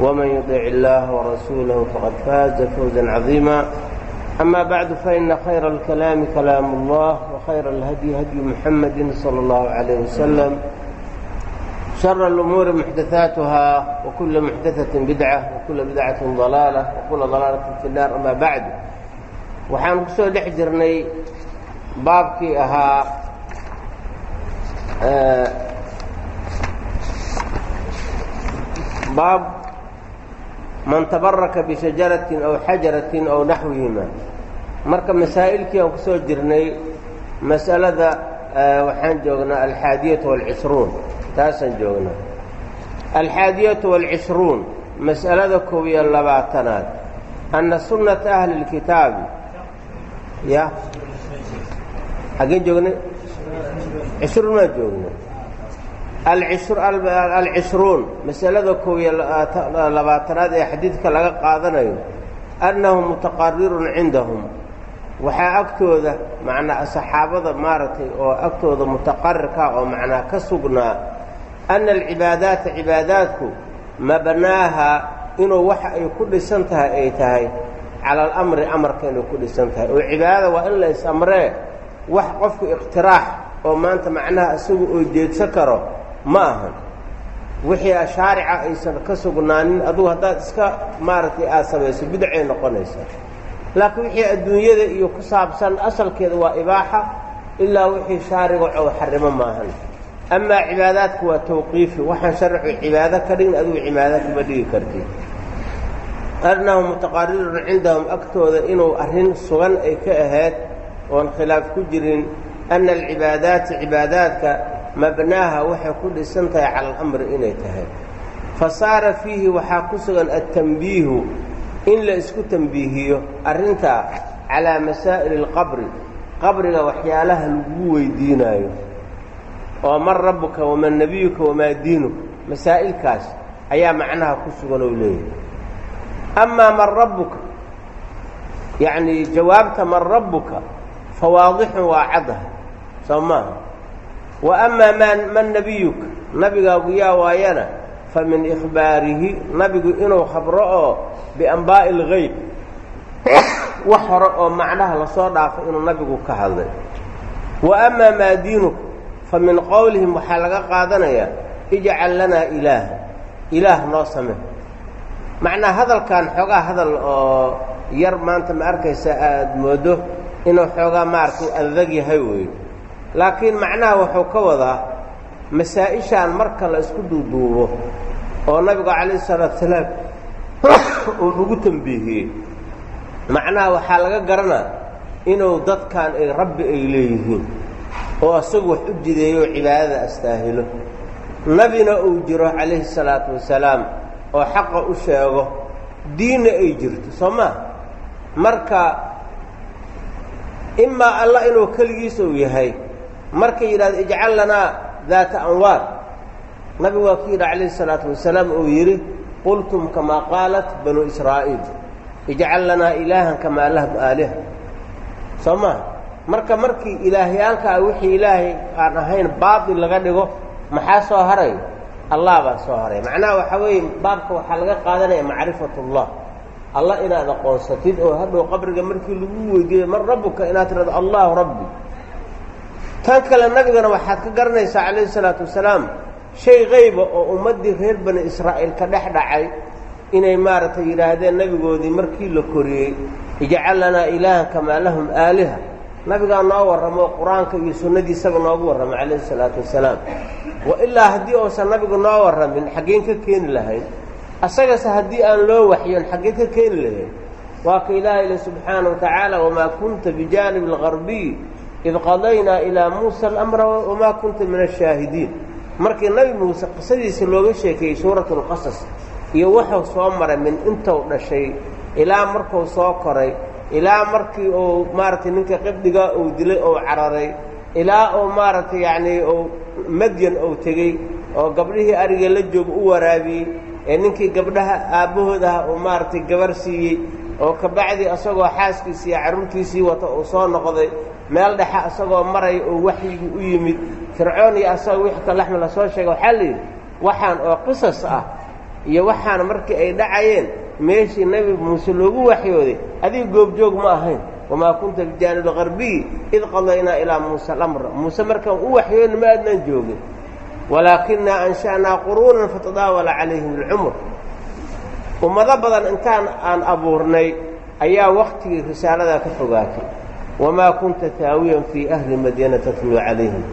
ومن يطع الله ورسوله فقد فاز فوزا عظيما أما بعد فإن خير الكلام كلام الله وخير الهدي هدي محمد صلى الله عليه وسلم شر الأمور محدثاتها وكل محدثة بدعة وكل بدعة ضلالة وكل ضلالة في النار أما بعد waxaan ku soo dhex jirnay baabkii ahaa baab man tabaraka bishajaratin aw xajaratin aw naxwihima marka masaa'ilkii aan ku jirnay mas'alada waxaan joognaa alxaadiyatu waalcishruun taasaan joognaa. Alxaadiyatu waalcishruun mas'alada koob iyo labaatanaad. Anna sunnata ahli اlkitaabi ya? Xaggeen joognay? Cishruun maan joognay alcishruun masalada koob iyo labaatanaad ee xadiidka laga qaadanayo annahu mutaqarirun cindahum waxaa agtooda macnaa saxaabada maaragtay oo agtooda mutaqarirka oo macnaa ka sugnaa anna alcibaadaata cibaadaadku mabnaaha inuu waxa ay ku dhisan tahay ay tahay cala alamri amarka inay ku dhisan tahay oo cibaadada waa in la is-amree wax qofku iqtiraax oo maanta macnaha isagu oo jeedsan karo ma ahan wixii shaarica aysan ka sugnaanin adugu haddaad iska maaragtay aada samayso bidacay noqonaysaa laakiin wixii adduunyada iyo ku saabsan asalkeeda waa ibaaxa ilaa wixii shaariga oo xarimo maahan. Amaa cibaadaadka waa tawqiifi waxaan sharcu cibaado ka dhigin adugu cibaado kama dhigi kartid annahu mutaqarirun cindahum agtooda inuu arrin sugan ay ka ahayd oon khilaaf ku jirin anna alcibaadaati cibaadaadka mabnaaha waxay ku dhisan tahay cala inay tahay. Fa saara fiihi waxaa ku sugan altambiihu in la isku tambiihiyo arrintaa calaa masaa'ili alqabri qabriga waxyaalaha lagu weydiinaayo. Oo man rabbuka waman nebiyuka wamaa diinuka masaa'ilkaas ayaa macnaha ku sugan oo leeyahay. Amaa man rabbuka yacnii jawaabta man rabbuka fa waadixun waa caddaha soo maaha wa amaa maa man nebiyuka nabigaagu yaa waayana fa min ikhbaarihi nabigu inuu khabro oo biambaa'i algayb wax hore oo macnaha la soo dhaafay inuu nabigu ka hadlay. Wa amaa maa diinuka fa min qowlihim waxaa laga qaadanayaa ijcal lanaa ilaaha ilaah noo same macnaa hadalkan xoogaa hadal oo yar maanta ma arkaysa aada moodo inuu xoogaa maaragtay adag yahay weeye laakiin macnaha wuxuu ka wadaa masaa-ishaan marka la isku duuduubo oo nabigu calayhi salaatu salaam uu nagu tambiihiyey macnaha waxaa laga garanaa inuu dadkan ay rabbi ay leeyihiin oo isagu wax u jideeyo cibaadada astaahilo. Nabina uu jiro calayhi salaatu wasalaam oo xaqa u sheego diinna ay jirto soo maa marka imaa allah inuu keligiisa uu yahay markay yidhahdo ijcal lanaa daata anwaar. Nabigu waa ku yidhi calayhi salaatu wasalaam uu yidhi qultum kamaa qaalat banuu israa'iil ijcal lanaa ilaahan kamaa lahum aaliha. Soo maa marka markii ilaahyaalkaa wixii ilaahay aan ahayn baatil laga dhigo maxaa soo haray? Allah baa soo haray. Macnaha waxaa weeye baabka waxaa laga qaadanaya macrifatullah. Allah inaad aqoonsatid oo hadhow qabriga markii lagu weydiiyo man rabbuka inaad tirahdo allahu rabbi tan kale nabigana waxaad ka garanaysaa calayhi salaatu wasalaam shay qayba oo ummaddii reer bani israa'iil ka dhex dhacay inay maaragtay yidhaahdeen nebigoodii markii la koriyey ijcal lanaa ilaahan kamaa lahum aaliha. Nabigaa noo warramo qur'aanka iyo sunnadiisaba noogu warramo calayhi salaatu wasalaam. Wa ilaa haddii uusan nabigu noo warramin xaggeen ka keeni lahayn asagase haddii aan loo waxyoon xaggeen ka keeni lahayn waa ka ilaahay le subxaana wa tacaala wamaa kunta bijaanibi algarbiy id qadaynaa ilaa muusa alamra wamaa kunta min ashaahidiin markii nabi muuse qisadiisa looga sheekeeyey suuratu lqasas iyo wuxuu soo maray min intuu dhashay ilaa markuu soo koray ilaa markii uu maaragtay ninka qibdigaa uu dilay ou cararay ilaa uu maaragtay yacnii uu madyan uu tegey oo gabdhihii ariga la jooga u waraabiyey ee ninkii gabdhaha aabbahood ah uu maaragtay gabar siiyey oo kabacdii asagoo xaaskiisii iyo carruurtiisii wata uu soo noqday meel dhexe asagoo maraya oo waxyigii u yimid fircoon iyo asagoo wix ka laxmi la soo sheega waxaa la yidhi waxaan oo qisas ah iyo waxaan markii ay dhacayeen meeshii nebi muuse loogu waxyooday adiga goobjoog ma ahayn. Wamaa kunta bijaanib algarbiyi id qadaynaa ilaa muusa alamra muuse markaan u waxyoona ma aadnaan joogin. Walaakinaa ansha'naa quruunan fatadaawala calayhim alcumur ummado badan intaan aan abuurnay ayaa wakhtigii risaaladaa ka fogaatay wamaa kunta taawiyan fii ahli madyana tatluu calayhim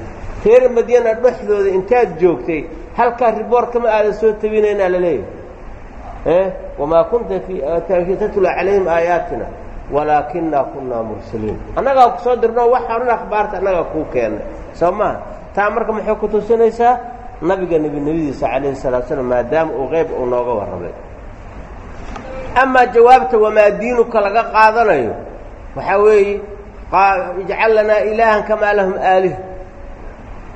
reer madyana dhexdooda intaad joogtay halkaa riboor kama aadan soo tabinaynaa la leeyahay wamaa kunta tatluu calayhim aayaatina walaakinaa kunnaa mursaliin annagaa ku soo dirno waxaa dhan akhbaarta annagaa kuu keennay soo maha taa marka maxay ku tusinaysaa nabiga nebinimadiisa calayhi salatu slam maadaama uu qeyb uu nooga warramay amaa jawaabta wamaa diinuka laga qaadanayo waxaa weeye ijcal lanaa ilaahan kamaa lahum aalih.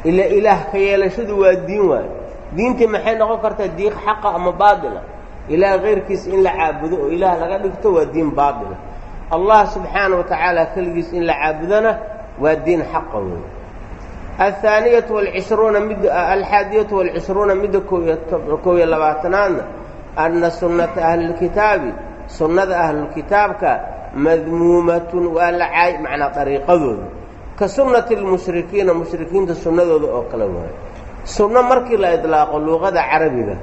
Ila ilaah ka yeelashadu waa diin waayo diintii maxay noqon kartaa diin xaqa ama baatila ilaah kayrkiis in la caabudo oo ilaah laga dhigto waa diin baatila allah subxaana wa tacaala keligiis in la caabudona waa diin xaqa wey aلhaaniyatu alcishruuna mid alxaadiyatu walcishruuna midda kow iyo labaatanaadna anna sunnata ahli اlkitaabi sunnada ahlulkitaabka madmuumatun waa la caay macnaa dariiqadooda. Ka sunnati اlmushrikiina mushrikiinta sunnadooda oo kale waayo sunno markii la idlaaqo luuqada carabiga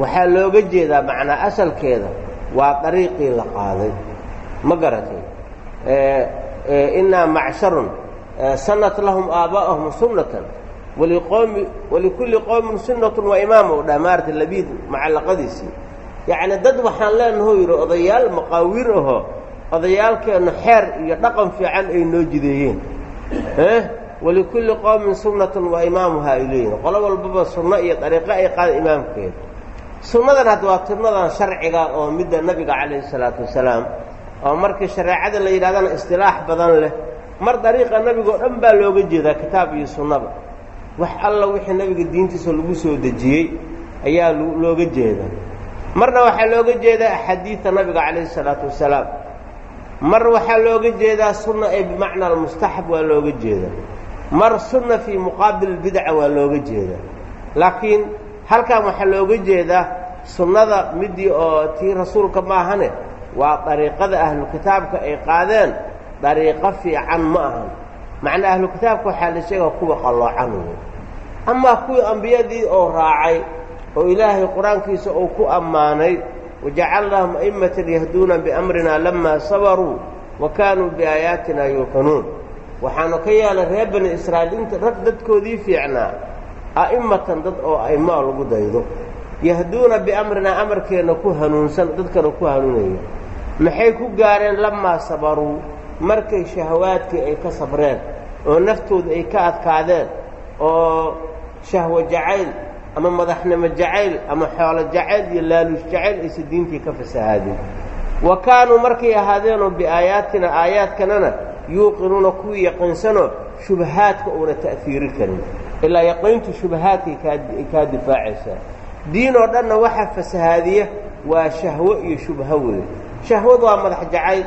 waxaa looga jeedaa macnaa asalkeeda waa dariiqii la qaaday. Ma garatay innaa macsharun sanat lahum aabaa'ahum sunnatan waliqoomi walikulli qowmin sunnatun wa imaam u dhaha maarata labiid macallaqadiisii. Yacni dad waxaan leenahoo yidhi odayaal maqaawiir ahoo odayaalkeennu xeer iyo dhaqan fiican ay noo jideeyeen. Walikulli qowmin sunnatun wa imaamuha ay leeyihiin qolo walbaba sunno iyo dariiqo ay qaada imaamkeeda sunnadan hadda waa sunnadan sharciga oo midda nebiga calayhi salaatu wasalaam oo markii shareecada la yidhahdana istilaax badan leh mar dariiqa nebiga oo dhan baa looga jeedaa kitaab iyo sunnaba wax alla wixii nebiga diintiisa lagu soo dejiyey ayaa looga jeedaa marna waxaa looga jeedaa axaadiida nabiga calayhi salaatu wasalaam mar waxaa looga jeedaa sunna ee bimacna almustaxab waa looga jeedaa mar sunna fii muqaabil bidca waa looga jeedaa laakiin halkan waxaa looga jeedaa sunnada midii oo tii rasuulka maahane waa dariiqada ahlukitaabka ay qaadeen dariiqo fiican ma ahan. Macnaa ahlukitaabka waxaa la sheegaa kuwa qalloocan wey amaa kuwii ambiyadii oo raacay oo ilaahay qur'aankiisa uu ku ammaanay wajacalnaahum a'immatan yahduuna biamrina lamaa sabaruu wa kaanuu biaayaatina yuuqinuun waxaanu ka yeelay reer bani israa'iil inta rag dadkoodii fiicnaa a'immatan dad oo a'immoa lagu daydo yahduuna biamrinaa amarkeenna ku hanuunsan dadkana ku hanuunaya maxay ku gaareen lamaa sabaruu markay shahawaadkii ay ka sabreen oo naftooda ay ka adkaadeen oo shahwo jacayl ama madaxnimo jacayl ama xoolo jacayl iyo laaluush jacayl aysa diintii ka fasahaadin wa kaanuu markay ahaadeenoo biaayaatina aayaadkanana yuuqinuuna kuwii yaqiinsanoo shubahaadka uuna ta'fiiri karin ilaa yaqiintu shubahaadkay kaa difaacaysaa diin oo dhanna waxaa fasahaadiya waa shahwo iyo shubho weeye shahwadu waa madax jacayl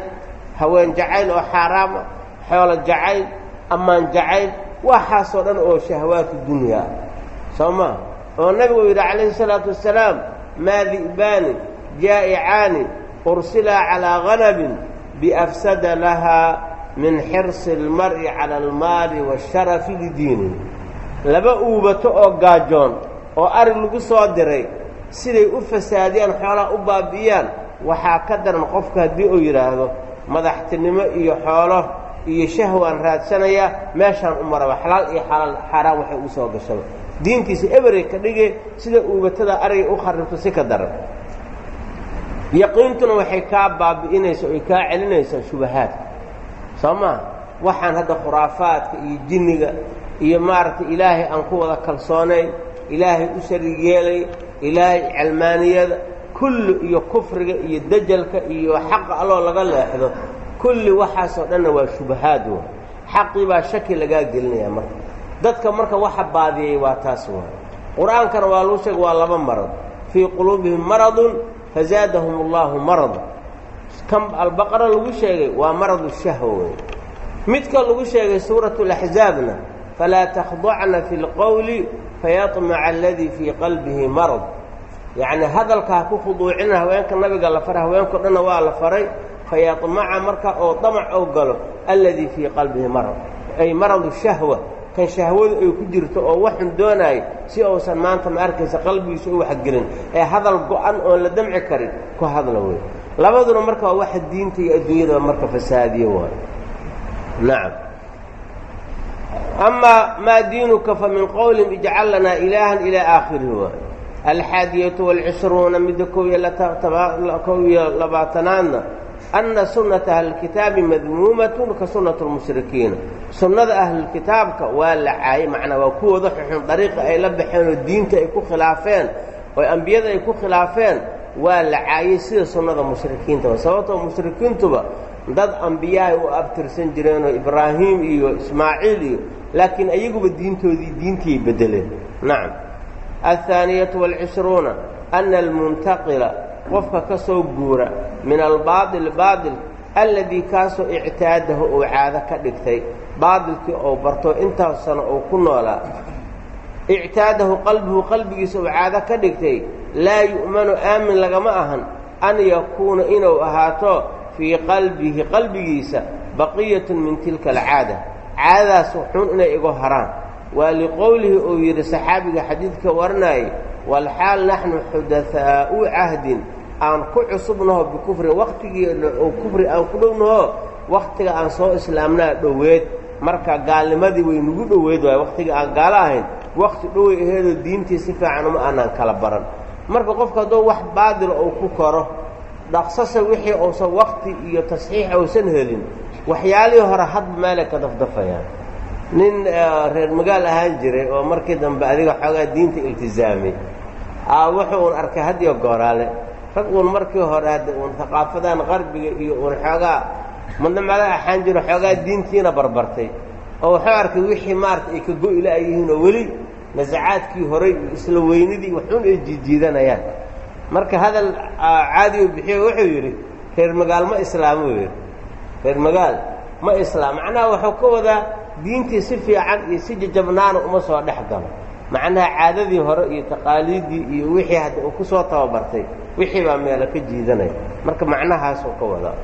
haween jacayl oo xaaraama xoolo jacayl ammaan jacayl waxaasoo dhan oo shahawaatu dunya ah soo maa oo nabigu uu yidhi calayhi salaatu wasalaam maa di'baani jaa'icaani ursilaa calaa hanabin biafsada lahaa min xirsi almar'i cala almaali waasharafi lidiini. Laba uubato oo gaajoon oo arig lagu soo diray siday u fasaadiyaan xoolaha u baabi'iyaan waxaa ka daran qofka haddii uu yidhaahdo madaxtinimo iyo xoolo iyo shahwaan raadsanayaa meeshaan u maraba xalaal iyo xalaal xaaraan waxay u soo gashaba diintiisa eberey ka dhige sida uubatada arayga u kharibto si ka daran. Yaqiintuna waxay kaa baabi'inaysa oy kaa celinaysaa shubahaadka soo maa waxaan hadda khuraafaadka iyo jinniga iyo maaragtay ilaahay aan ku wada kalsoonayn ilaahay u sharig yeelay ilaahay calmaaniyada kulli iyo kufriga iyo dejalka iyo xaqa alloo laga leexdo kulli waxaasoo dhanna waa shubahaad. Wa xaqii baa shaki lagaa gelinaya marka dadka marka waxa baadiyey waa taas waa qur'aankana waa lagu sheega waa laba marad. Fii quluubihim maradun fazaadahum allahu marada kan albaqara lagu sheegay waa maradu shahwa wey midka lagu sheegay suurat laxzaabna falaa takhdacna fi lqowli fayaطmaca aladii fii qalbihi marad. Yacni hadalka ha ku khuduucina haweenka nabiga la faray haweenkao dhanna waa la faray fayaطmaca marka oo damac ou galo alladii fii qalbihi marad. Ay maradu shahwa kan shahwadu ay ku jirto oo waxun doonaayo si uusan maanta ma arkaysa qalbigiisa u waxgelin. Ee hadal go-an oon la damci karin ku hadla wey. Labaduna marka waa waxa diinta iyo adduunyadaba marka fasaadiye waay nacam amaa maa diinuka fa min qowlin ijcal lanaa ilaahan ilaa aakhirihi waay alxaadiyatu waalcishruuna midda kow iyo kow iyo labaatanaadna anna sunnata ahlilkitaabi madmuumatun ka sunnati lmushrikiina sunnada ahlulkitaabka waa la caayey macnaa waa kuwooda xuxun dariiqa ay la baxeen oo diinta ay ku khilaafeen oo ambiyada ay ku khilaafeen waa la caayey sida sunnada mushrikiintaba sababtoo mushrikiintuba dad ambiyahay u abtirsan jireenoo ibraahim iyo ismaaciil iyo laakiin ayaguba diintoodii diintiay beddeleen nacam alhaaniyatu waalcishruuna ana almuntaqila qofka ka soo guura min albaail baail alladii kaasoo ictaadahu uu caado ka dhigtay baailkii ou barto intaas sano uu ku noolaa. Ictaadahu qalbuhu qalbigiisa uu caado ka dhigtay laa yu'manu aamin lagama ahan an yakuuna inuu ahaato fii qalbihi qalbigiisa baqiyatun min tilka alcaada. Caadadaas xun inay igu haraan. Waa liqowlihi uu yidhi saxaabiga xadiidka waranayay walxaal naxnu xudahaa'u cahdin aan ku cusubnaho bikufrin wakhtigiina oo kufri aan ku dhownaho wakhtiga aan soo islaamnaa dhoweed. Marka gaalnimadii way nagu dhoweed waay wakhtiga aan gaalo ahayn wakhti dhowey aheedoo diintii si fiican uma aanaan kala baran. Marka qofka hadduu wax baadila uu ku koro dhaqsase wixii uusan wakhti iyo tasxiix uusan helin waxyaalihii hore hadba meelay ka dafdafayaan. Nin reer magaal ahaan jiray oo markii dambe adiga xoogaa diinta iltizaamay wuxuu un arkay hadiyo gooraale rag uun markii hore hadda uun haqaafadan qarbiga iyo uun xoogaa madna mala axaan jiro xoogaa diintiina barbartay oo wuxuu arkay wixii maarata ay ka go-ila ay yihiin oo weli nasacaadkii horay iyo isla weynidii waxun ay jiijiidanayaan marka hadal caadi u bixiyo wuxuu yidhi reer magaal ma islaamo yidhi reer magaal ma islaam. Macnaha wuxuu ka wadaa diintii si fiican iyo si jajabnaana uma soo dhex galo macnaha caadadii hore iyo taqaaliiddii iyo wixii hadda uu ku soo tababartay wixii baa meelo ka jiidanaya. Marka macnahaasuu ka wadaa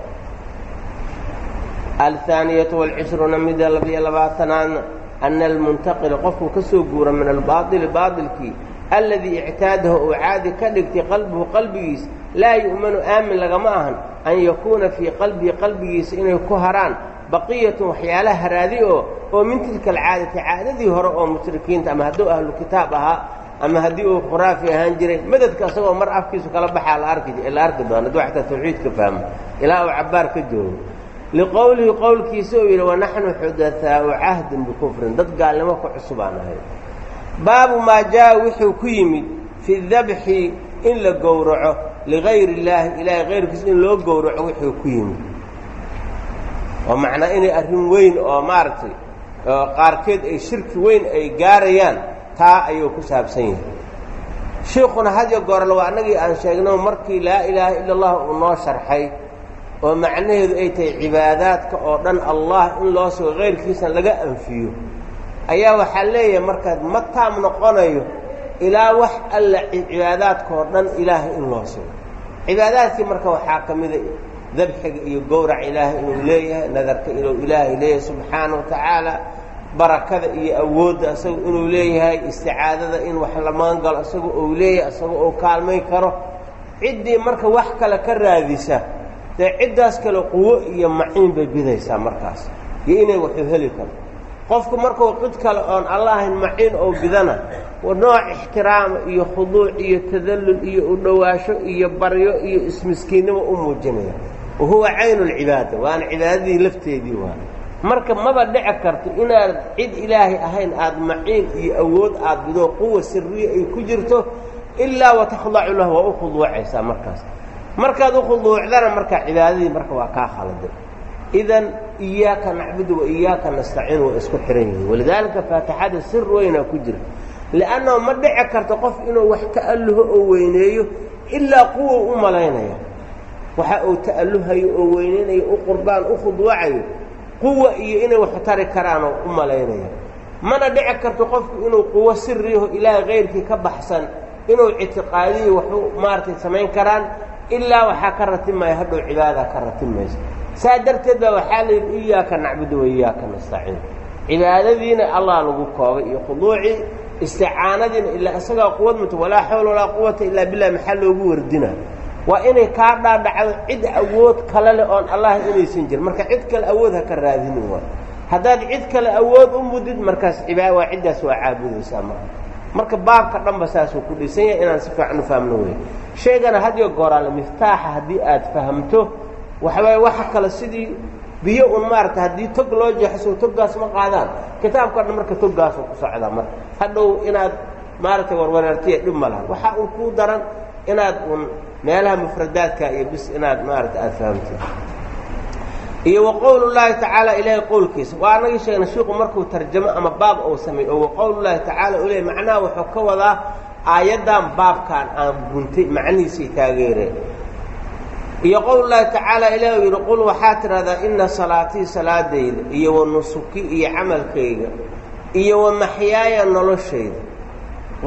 alhaaniyatu waalcishruuna mida labiyo labaatanaadna ana almuntaqila qofkuu ka soo guura min albaaili baailkii alladii ictaadahu uu caadi ka dhigtay qalbuhu qalbigiisa laa yu'manu aamin lagama ahan an yakuuna fii qalbihi qalbigiisa inay ku haraan baqiyatun waxyaala haraadi oo oo min tilka alcaadati caadadii hore oo mushrikiinta ama hadduu ahlu kitaab ahaa ama haddii uu khuraafi ahaan jiray madadka isagoo mar afkiisu kala baxaa la arki la arki doona hadduu xataa tawxiidka fahmo. Ilaa uu cabbaar ka joogo. Liqowlihi qowlkiisa uu yidhi wanaxnu xudahaau cahdin bikufrin. Dad gaalnimo ka cusubaan ahay. Baabu maa jaa wuxuu ku yimid fi dabxi in la gowraco ligayri illaahi ilaahay kayrkiisa in loo gowraco wuxuu ku yimid oo macnaa inay arrin weyn oo maaragtay qaarkeed ay shirki weyn ay gaarayaan taa ayuu ku saabsan yahay. Shiikhuna hadyo goorle waa annagii aan sheegno markii laa ilaaha ila allah uu noo sharxay oo macnaheedu ay tahay cibaadaadka oo dhan allah in loo sugo kayrkiisana laga anfiyo. Ayaa waxaa leeyahay markaad ma taam noqonayo ilaa wax alla cibaadaadka oo dhan ilaahay in loo sugo cibaadaadkii marka waxaa ka mida dabxiga iyo gowrac ilaahay inuu leeyahay nadarka inuu ilaahay leeyahay subxaana wa tacaala barakada iyo awoodda isagu inuu leeyahay isticaadada in wax la magangalo isagu uu leeyahay isagu uu kaalmay karo. Ciddii marka wax kale ka raadisa dee ciddaas kale quwo iyo maciin bay bidaysaa markaas iyo inay waxu heli karto. Qofku markuu cid kale oon allahayn maciin oo bidana nooc ixtiraama iyo khuduuc iyo tadallul iyo u dhowaasho iyo baryo iyo ismiskiinnimo u muujinaya wa huwa caynu lcibaada waana cibaadadii lafteedii waa marka maba dhici karto inaad cid ilaahay ahayn aad maciin iyo awood aad bido quwa siriya ay ku jirto ilaa watakdacu lahu waa u khuduucaysaa markaas markaad u khuduucdana marka cibaadadii marka waa kaa khaladay idan iyaaka nacbudu wa iyaaka nastaciin waa isku xihan yihiin walidaalika faatixada sir weynaa ku jira li'annahu ma dhici karto qof inuu wax ta'alluho oo weyneeyo ilaa quwa u malaynaya waxa uu ta'alluhayo oo weyneynayo u qurbaan u khuduucayo quwa iyo inay wax tari karaanoo u malaynaya. Mana dhici karto qofku inuu quwo siriyaho ilaahay kayrkii ka baxsan inuu ictiqaadiyo waxu maaragtay samayn karaan ilaa waxaa ka ratimaya hadhow cibaada ka ratimaysa saa darteed baa waxaa la yidhi iyaaka nacbudu wa iyaaka nastaciin. Cibaadadiina allah lagu koobay iyo khuduucii isticaanadiina ilaa isagaa quwad muta walaa xawla walaa quwata ilaa bilah maxaa loogu wardina waa inay kaa dhaadhacdo cid awood kale leh oon allah inaysan jirin. Marka cid kale awood ha ka raadinin waa haddaad cid kale awood u mudid markaas cibaada waa ciddaas waa caabudaysaa marka marka baabka dhanba saasuu ku dhisan yahay inaan si fiican u fahmno wey shaygana hadiyo gooraale miftaaxa haddii aad fahamto waxawaaye waxa kale sidii biyo un maarata haddii tog loo jeexso toggaas ma qaadaan. Kitaabka dhan marka toggaasuu ku socdaa marka hadhow inaad maaragtay warwareertiya dhib ma lahan waxaa un kuu daran inaad un meelaha mufradaadka iyo bis inaad maarata aada fahamtid iyo wa qowl tacaala ilaahay qowlkiisa. Waa anagii sheegna shiiku markuu tarjamo ama baab ou sameey oo wa qowl llaahi tacaala u leey macnaha wuxuu ka wadaa aayaddan baabkan aan guntay macnihiisay taageereen iyo qowl llaahi tacaala ilaah uu yidhi qul waxaa tidhahdaa inna salaatii salaadayda iyo wa nusuki iyo camalkayga iyo wa maxyaaya noloshayda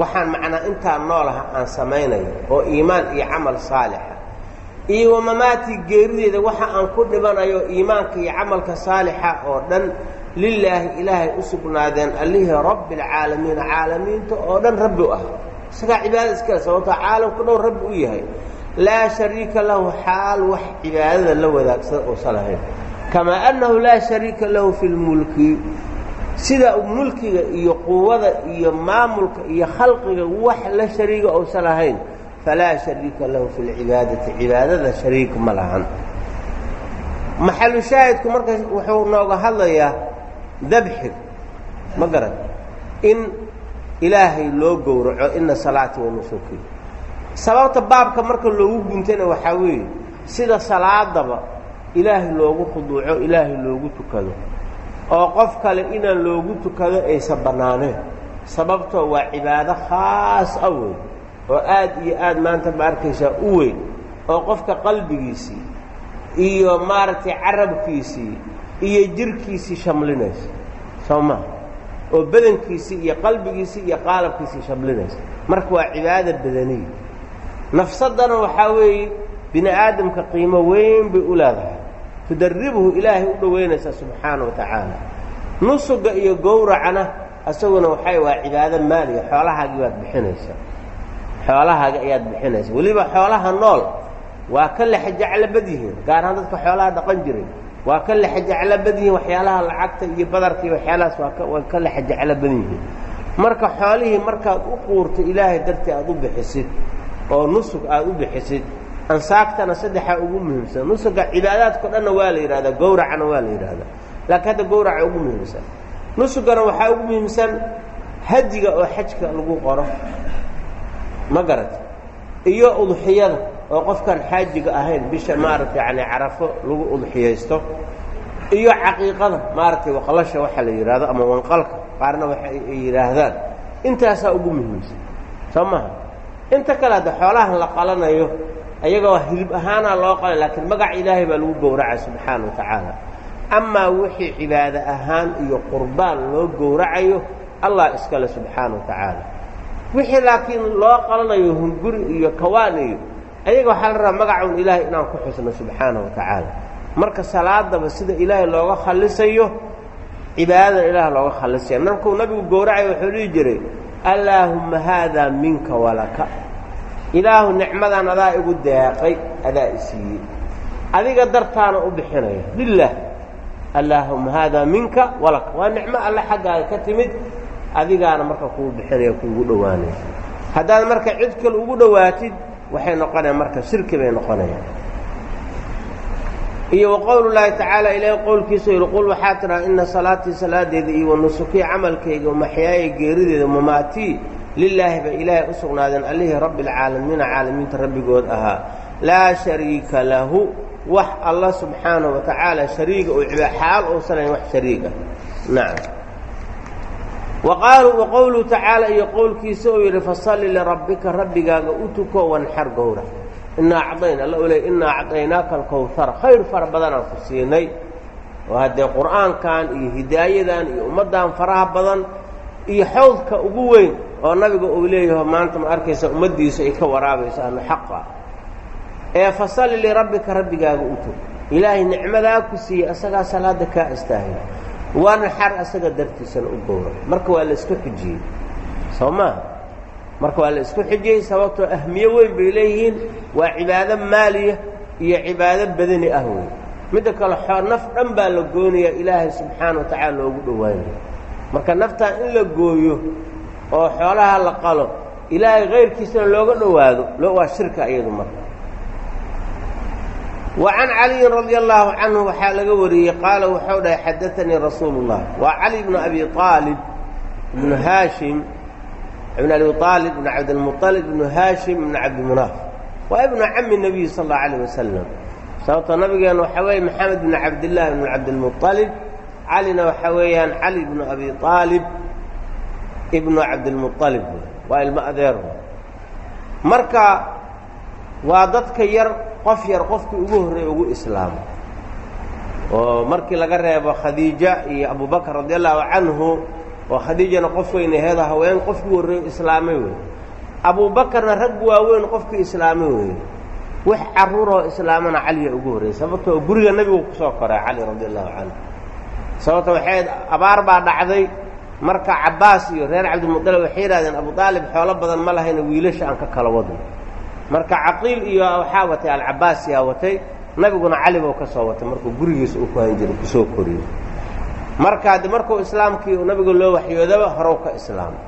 waxaan macnaa intaa noolaha aan samaynayo oo iimaan iyo camal saalixa. Iyo wa mamaatii geerideeda waxa aan ku dhibanayo iimaanka iyo camalka saalixa oo dhan lilaahi ilaahay u sugnaadeen allihii rabbi alcaalamiina caalamiinta oo dhan rabbi u ah. Isagaa cibaadada iskale sababtoo caalamku dhow rabbi u yahay. Laa shariika lahu xaal wax cibaadada la wadaagsada uusan lahayn kamaa annahu laa shariika lahu fi lmulki sida mulkiga iyo quwada iyo maamulka iyo khalqiga wax la shariiga uusan lahayn falaa shariika lahu fi lcibaadati cibaadada shariik ma lahan. Maxalu shaahidku marka wuxuu nooga hadlayaa dabxiga ma garan in ilaahay loo gowraco ina salaati wa nusuki. Sababta baabka marka loogu guntana waxaa weeye sida salaadaba ilaahay loogu khuduuco ilaahay loogu tukado oo qof kale inaan loogu tukado aysan bannaaneen sababtoo waa cibaado khaas a weyn oo aad iyo aad maanta ma arkaysaa u weyn oo qofka qalbigiisii iyo maaragtay carabkiisii iyo jirhkiisii shamlinaysa. Soo maha oo badankiisii iyo qalbigiisii iyo qaalabkiisii shamlinaysa. Marka waa cibaada badaniya nafsaddana waxaa weeye bini aadamka qiimo weyn bay u leedahay tudaribhu ilaahay u dhoweynaysaa subxaana wa tacaala. Nusuga iyo gowracana isaguna waxay waa cibaado maaliya xoolahaagii baad bixinaysaa. Xoolahaagi ayaad bixinaysaa. Weliba xoolaha nool waa ka lexajeclo bad yihiin gaar ahaan dadka xoolaha dhaqan jiray. Waa ka lexajeclo bad yihiin waxyaalaha lacagta iyo badarka iyo waxyaalahaas waa ka waa ka lexajeclo badan yihiin. Marka xoolihii markaad u quurto ilaahay dartii aad u bixisid oo nusug aad u bixisid ansaagtana saddexaa ugu muhiimsan. Nusuga cibaadaadkao dhanna waa la yidhahdaa gowracana waa la yidhahdaa. Laakiin hadda gowraca ugu muhiimsan. Nusugana waxaa ugu muhiimsan hadiga oo xajka lagu qoro. Ma garat iyo udxiyada oo qofkaan xaajiga ahayn bisha maaragta yani carafo lagu udxiyaysto iyo caqiiqada maaragtay waqlasha waxa la yidhaahdo ama wanqalka qaarna waxa yidhaahdaan. Intaasaa ugu muhiimsan. Soo maha inta kale hadda xoolahan la qalanayo ayagoo hilib ahaanaa loo qalay laakiin magaca ilaahay baa lagu gowracay subxaana wa tacaala. Amaa wixii cibaado ahaan iyo qurbaan loo gowracayo allah iskale subxaana wa tacaala. Wixii laakiin loo qalanayo hunguri iyo kawaan iyo ayaga waxaa la rabaa magacuun ilaahay inaan ku xusno subxaana wa tacaala. Marka salaadaba sida ilaahay looga khalisayo cibaadada ilaah looga khalisaya markuu nabigu gowracayo wuxuu dhihi jiray allaahumma haadaa minka walaka ilaahu nicmadan adaa igu deeqay adaa i siiyey adiga dartaana u bixinaya. Lilah allaahuma haadaa minka walaka waa nicmo alle xaggaaga ka timid adigaana marka kuu bixinaya kuugu dhowaanaya. Haddaad marka cid kale ugu dhowaatid waxay noqonayaan marka shirki bay noqonayaan. Iyo wa qowlu llaahi tacaala ilaahay qowlkiisa yihi qul waxaa tidhaha ina salaatii salaadeeda iyo wa nusukii camalkayga maxyaaya geerideeda mamaatii lilaahi bay ilaahay u sugnaadeen allihii rabbi alcaalamiina caalamiinta rabbigood ahaa. Laa shariika lahu wax alla subxaanahu wa tacaala shariiga oo xaal uusan wax shariiga. Nacam wa qowluhu tacaala iyo qowlkiisa uu yidhi fasalli lirabbika rabbigaaga u tuko wanxar gowra. Inaa acdayna alla le inaa acdaynaaka alkowhara khayr fara badanaan ku siinay oo haddee qur'aankan iyo hidaayadan iyo ummaddan faraha badan iyo xawdka ugu weyn oo nabiga uu leeyaho maanta ma arkaysa ummaddiisa ay ka waraabayso ahlu xaqa ee fasalli lirabbika rabbigaaga u tug. Ilaahay nicmadaa ku siiyey asagaa salaada kaa astaahil waana xar asaga dartiisana u gowra marka waa la isku xijiyey. Soo maaha marka waa la isku xijiyey sababtoo ahmiye weyn bay leeyihiin waa cibaado maaliya iyo cibaado badani ah wey midda kale naf dhan baa la goonayaa ilaahay subxaana wa tacaala loogu dhowaanaya marka naftaa in la gooyo oo xoolaha la qalo ilaahay kayrkiisana looga dhowaado waa shirka iyadu marka. Wa can caliyin radia allaahu canhu waxaa laga wariyey qaala wuxuu dhahay xadaanii rasuulu اllah waa cali bnu abi aalib ibnu haashim ibn abi aalib ibn cabdilmualib ibnu haashim ibnu cabdimunaaf waa ibnu cami nebiyi sal اllau alayh wasalam sababta nabigeena waxaa weeye maxamed bn cabdillahi ibn cabdilmualib calina waxaa weeyaan cali ibnu abi aalib ibnu cabdilmualib waa ilmo adeer marka waa dadka yar qof yar qofkii ugu horreey ugu islaamo. Oo markii laga reebo khadiija iyo abubakr radi allahu canhu oo khadiijana qof weyna heeda haween qofkii horreey islaamay wey abuubakarna rag waaweyn qofkii islaamay wey wax carruuroo islaamana caliya ugu horreeyey sababtoo guriga nebigu ku soo koray cali radi allahu canhu sababta waxayd abaar baa dhacday. Marka cabbaas iyo reer cabdilmutalib waxay yidhahdeen abutaalib xoolo badan ma lahayno wiilasha aan ka kala wadno marka caqiil iyo waxaa watay alcabbaasiyaa watay. Nabiguna cali buu ka soo watay. Markuu gurigiisa uu ku han jiray ku soo koriyey marka de markuu islaamkii nabiga loo waxyoodaba horow ka islaamay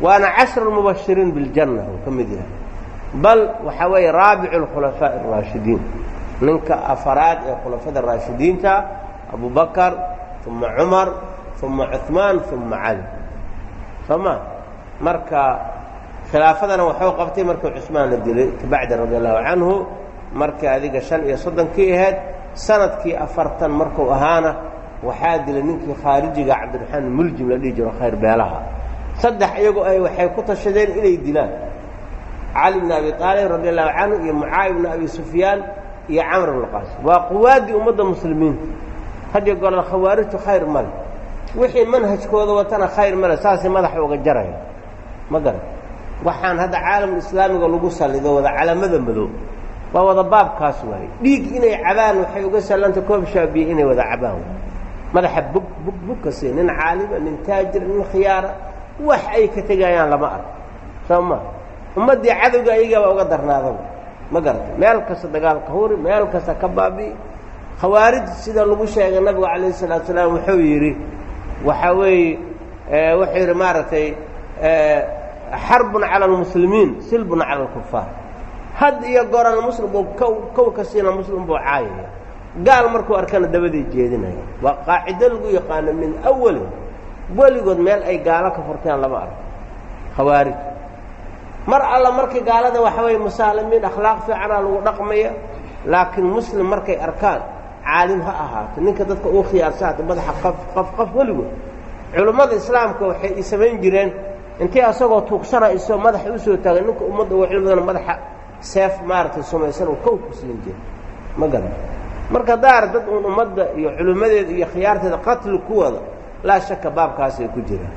waana cashrulmubashiriin biljanna uu ka mid yahay. Bal waxaa weeye raabicu alkhulafaa'i araashidiin ninka afaraad ee khulafada raashidiinta abubakar uma cumar uma cuثmaan uma cali soo ma marka khilaafadana waxuu qabtay markii cusmaan la dilay kabacdi radi allahu canhu markii adiga shan iyo soddonkii ahayd sannadkii afartan markuu ahaana waxaa dilay ninkii khaarijiga cabdiraxmaan muljim la dhihi jiro khayr beelaha saddex iyagu ay waxay ku tashadeen inay dilaan cali bn abi aalib radi allahu canhu iyo mucaawi bn abi sufyaan iyo camr bn qaas waa quwaaddii ummadda muslimiinta hadiyo golol khawaarijtu khayr male wixii manhajkooda watana khayr male saasay madaxa uga jaraya. Ma garan waxaan hadda caalamul islaamiga lagu sallido wada calamada madow. Waa wada baabkaas waaye dhiig inay cabaan waxay uga sallanta koob shaabiye inay wada cabaan. Madaxa bug bug bug ka sii nin caalima nin taajir nin khiyaara wax ay ka tegayaan lama arko. Soo ma? Ummaddii cadowga ayagaabaa uga darnaadaba ma garata. Meel kasta dagaalka huri meel kasta ka baabi'i khawaarij sida lagu sheegay nabigu calayh isalaatu salaam wuxuu yidhi waxaa weeye wuxuu yidhi maaragtay xarbun cala almuslimiin silbun cala alkufaar had iyo goran muslim buu siina muslim buu caayaya. Gaal markuu arkana dabaday jeedinaya. Waa qaacido lagu yaqaano min awali weligood meel ay gaalo ka furteen lama arko. Khawaarij. Mar alla markay gaalada waxa weeye musaalimiin akhlaaq fiicanaa lagu dhaqmaya laakiin muslim markay arkaan caalim ha ahaato. Ninka dadka uu khiyaarsaata madaxa qaf qaf qaf weligood culummada islaamka waxay i samayn jireen. Intii asagoo tuugsana isoo madaxa u soo taagay ninka ummadda uga cilmidana madaxa seef maaragtay sumaysan uu kow ku siin jira ma garan marka daar dad uun ummadda iyo culimmadeeda iyo khiyaarteeda qatli ku wada laa shaka baabkaasay ku jiraan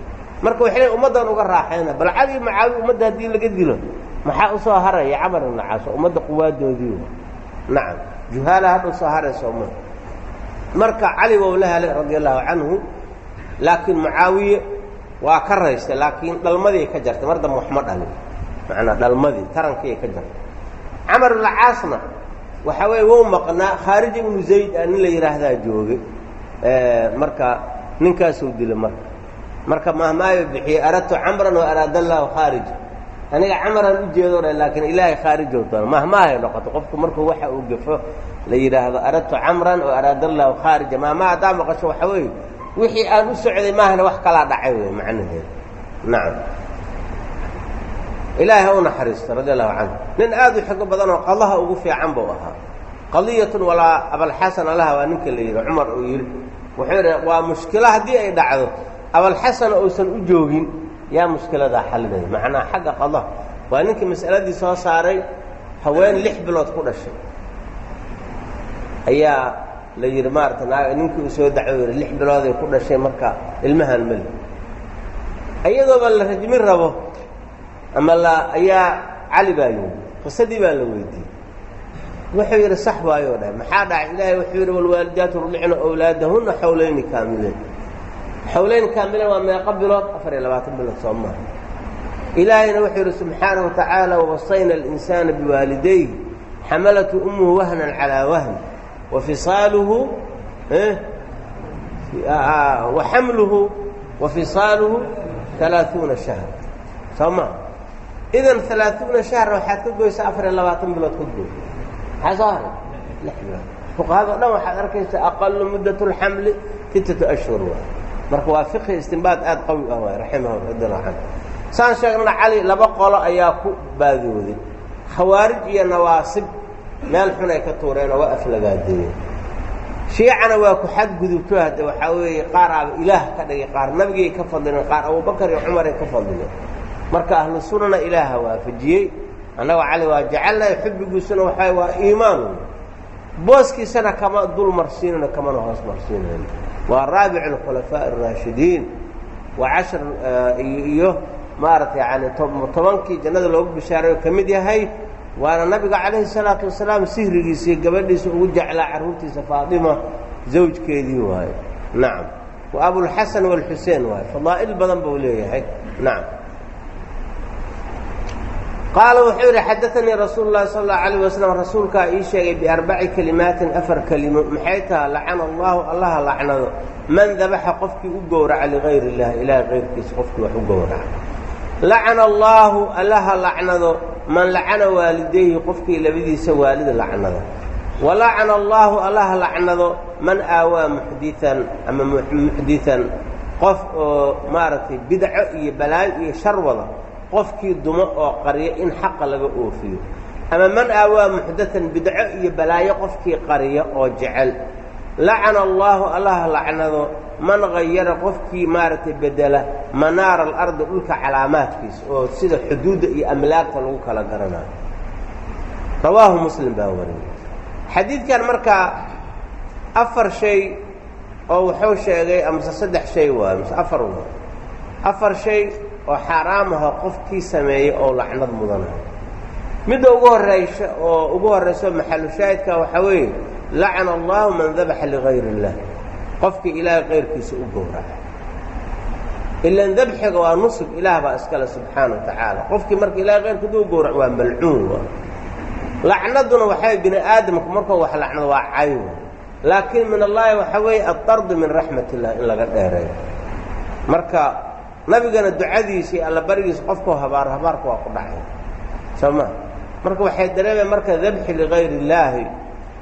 marka waxay ummaddan uga raaxayna. Bal cali macaawi ummadda haddii laga dilo maxaa u soo haraya camar ibna caas ummadda quwaadoodii nacam juhaala hadha u soo haraysa umma marka cali wou la helay radia allahu canhu laakiin mucaawiye waa ka raystay laakiin dhalmadii ka jartay mar dambe wax dhalin macnaa dhalmadii tarankii ka jartay camar ibna caasna weeye wou maqnaa khaarij ibnu zayd a nin la yidhaahdaa joogay marka ninkaasuu dila marka marka mahmaayo bixiyey aradtu camran wa araada allahu khaarija aniga camaraan u jeedo dha laakiin ilaahay khaarijow doona mahmaahay noqoto. Qofku markuu waxa uu gafo la yidhaahdo aradtu camran wa araada allahu khaarija mahmaa haddaa maqasho waxa weeye. Wixii aan u socday maahana wax kalaa dhacay wey macnaheedu. Nacam ilaahay ha u naxariisto radi allahu canhu. Nin aad u xigo badan oo qadaha ugu fiican buu ahaa. Qadiyatun walaa abalxasan alaha waa ninka la yidhi cumar uu yidhi. Wuxuu yidhi waa mushkilo haddii ay dhacdo abalxasan uusan u joogin yaa mushkiladaa xalinaya macnaa xagga qadaha waa ninkii mas'aladii soo saaray haween lix bilood ku dhashay. Ayaa la yidhi maarata ninkii uu soo dacwo yidhi lix bilooday ku dhashay marka ilmahan mali. Iyadooba la rajmin rabo. Ama la ayaa cali baa yimi qisadii baa la weydiiyey. Wuxuu yidhi sax waayoo dhahay maxaa dhacay ilaahay wuxuu yidhi walwaalidaatu rudicna awlaadahunna xawlayni kaamileen xawlayn kaamileen waa meeqo bilood afar iyo labaatan bilood soo maha ilaahayna wuxuu yidhi subxaanaه watacaala wawasayna اlinsaana biwaalidayhi xamalatu umuhu wahnan calaa wahn wafisaaluhu waxamluhu wafisaaluhu alaaثuuna shahr soo ma idan alaaثuuna shahra waxaad ka goysaa afar iyo labaatan bilood ka goy maxaa soo haray lix bilood fuqahado dhan waxaad arkaysaa aqalu muddat اlxamli sittatu ashhur waay marka waa fiqhi istinbaad aad qawi ah waay raximah radi allahu canhu saan sheegna cali laba qolo ayaa ku baadooday khawaarij iyo nawaasib meel xun ay ka tuureen oo waa aflagaadeeyeen shiicana waa ku xadgudubto hadde waxaa weeye qaar ilaah ka dhigay qaar nabigay ka fadlileen qaar abubakar iyo cumaray ka fadlileen marka ahlu sunnana ilaaha waafajiyey. Annaga cali waa jecelnahay xubbigiisuna waxaa waa iimaan. Booskiisana kama dul marsiinayno kamana hoos marsiinayno waa raabic alkhulafaaء الraashidiin waa cashar iyo maaragtay yani tobankii jannada loogu bishaarayo ka mid yahay waana nabiga calayhi الsalaatu wasalaam sihrigiisa iyo gabadhiisa ugu jeclaa carruurtiisa faatima zawjkeedii waaye nacam wa abulxasan wاlxuseen waaye fadaa'il badan buu leeyahay nacam qaala wuxuu yidhi xadaanii rasuulu lahi sal اlahu alayh wasalam rasuulkaa ii sheegay biarbaci kelimaatin afar kelimo maxay taha lacana allahu allaha lacnado. Man dabaxa qofkii u gowraca ligayr اllahi ilahay kayrkiisa qofkii wax u gowraca. Lacana allaahu allaha lacnado. Man lacana waalidayhi qofkii labadiisa waalida lacnada walacana allaahu allaha lacnado. Man aawaa muxdian ama muxdian qof oo maaragtay bidco iyo balaayo iyo shar wada qofkii dumo oo qaryo in xaqa laga oofiyo. Ama man aawaa muxdatan bidco iyo balaayo qofkii qarya oo jecel. Lacana allaahu allaha lacnado man hayara qofkii maaragtay bedela manaara alardi dhulka calaamaadkiisa oo sida xuduudda iyo amlaagta lagu kala garanayo. Rawaahu muslim baa wariyey. Xadiidkan markaa afar shay oo wuxuu sheegay amase saddex shay waayo mase afar waa. Afar shay oo xaaraam aha qofkii sameeyey oo lacnad mudanayo midda ugu horraysa oo ugu horrayso maxalu shaahidka waxaa weeye lacana allahu man dabaxa ligayr اllah qofkii ilaahay kayrkiisa u gowraca. Ilan dabxiga waa nusub ilaah baa iskale subxaana wa qofkii marka ilahay kayrka duu gowrac waa malcuun lacnaduna waxaa bini aadamku markuu wax lacnado waa cayo laakiin min allaahi waxaa weeye addardu min raxmat illah in laga dheereeyo. Marka nabigana ducadiisa iyo alla barigiisa qofkuu habaaro habaarka waa ku dhacay. Soo ma? Marka waxay dareemeen marka dabxi ligayr illaahi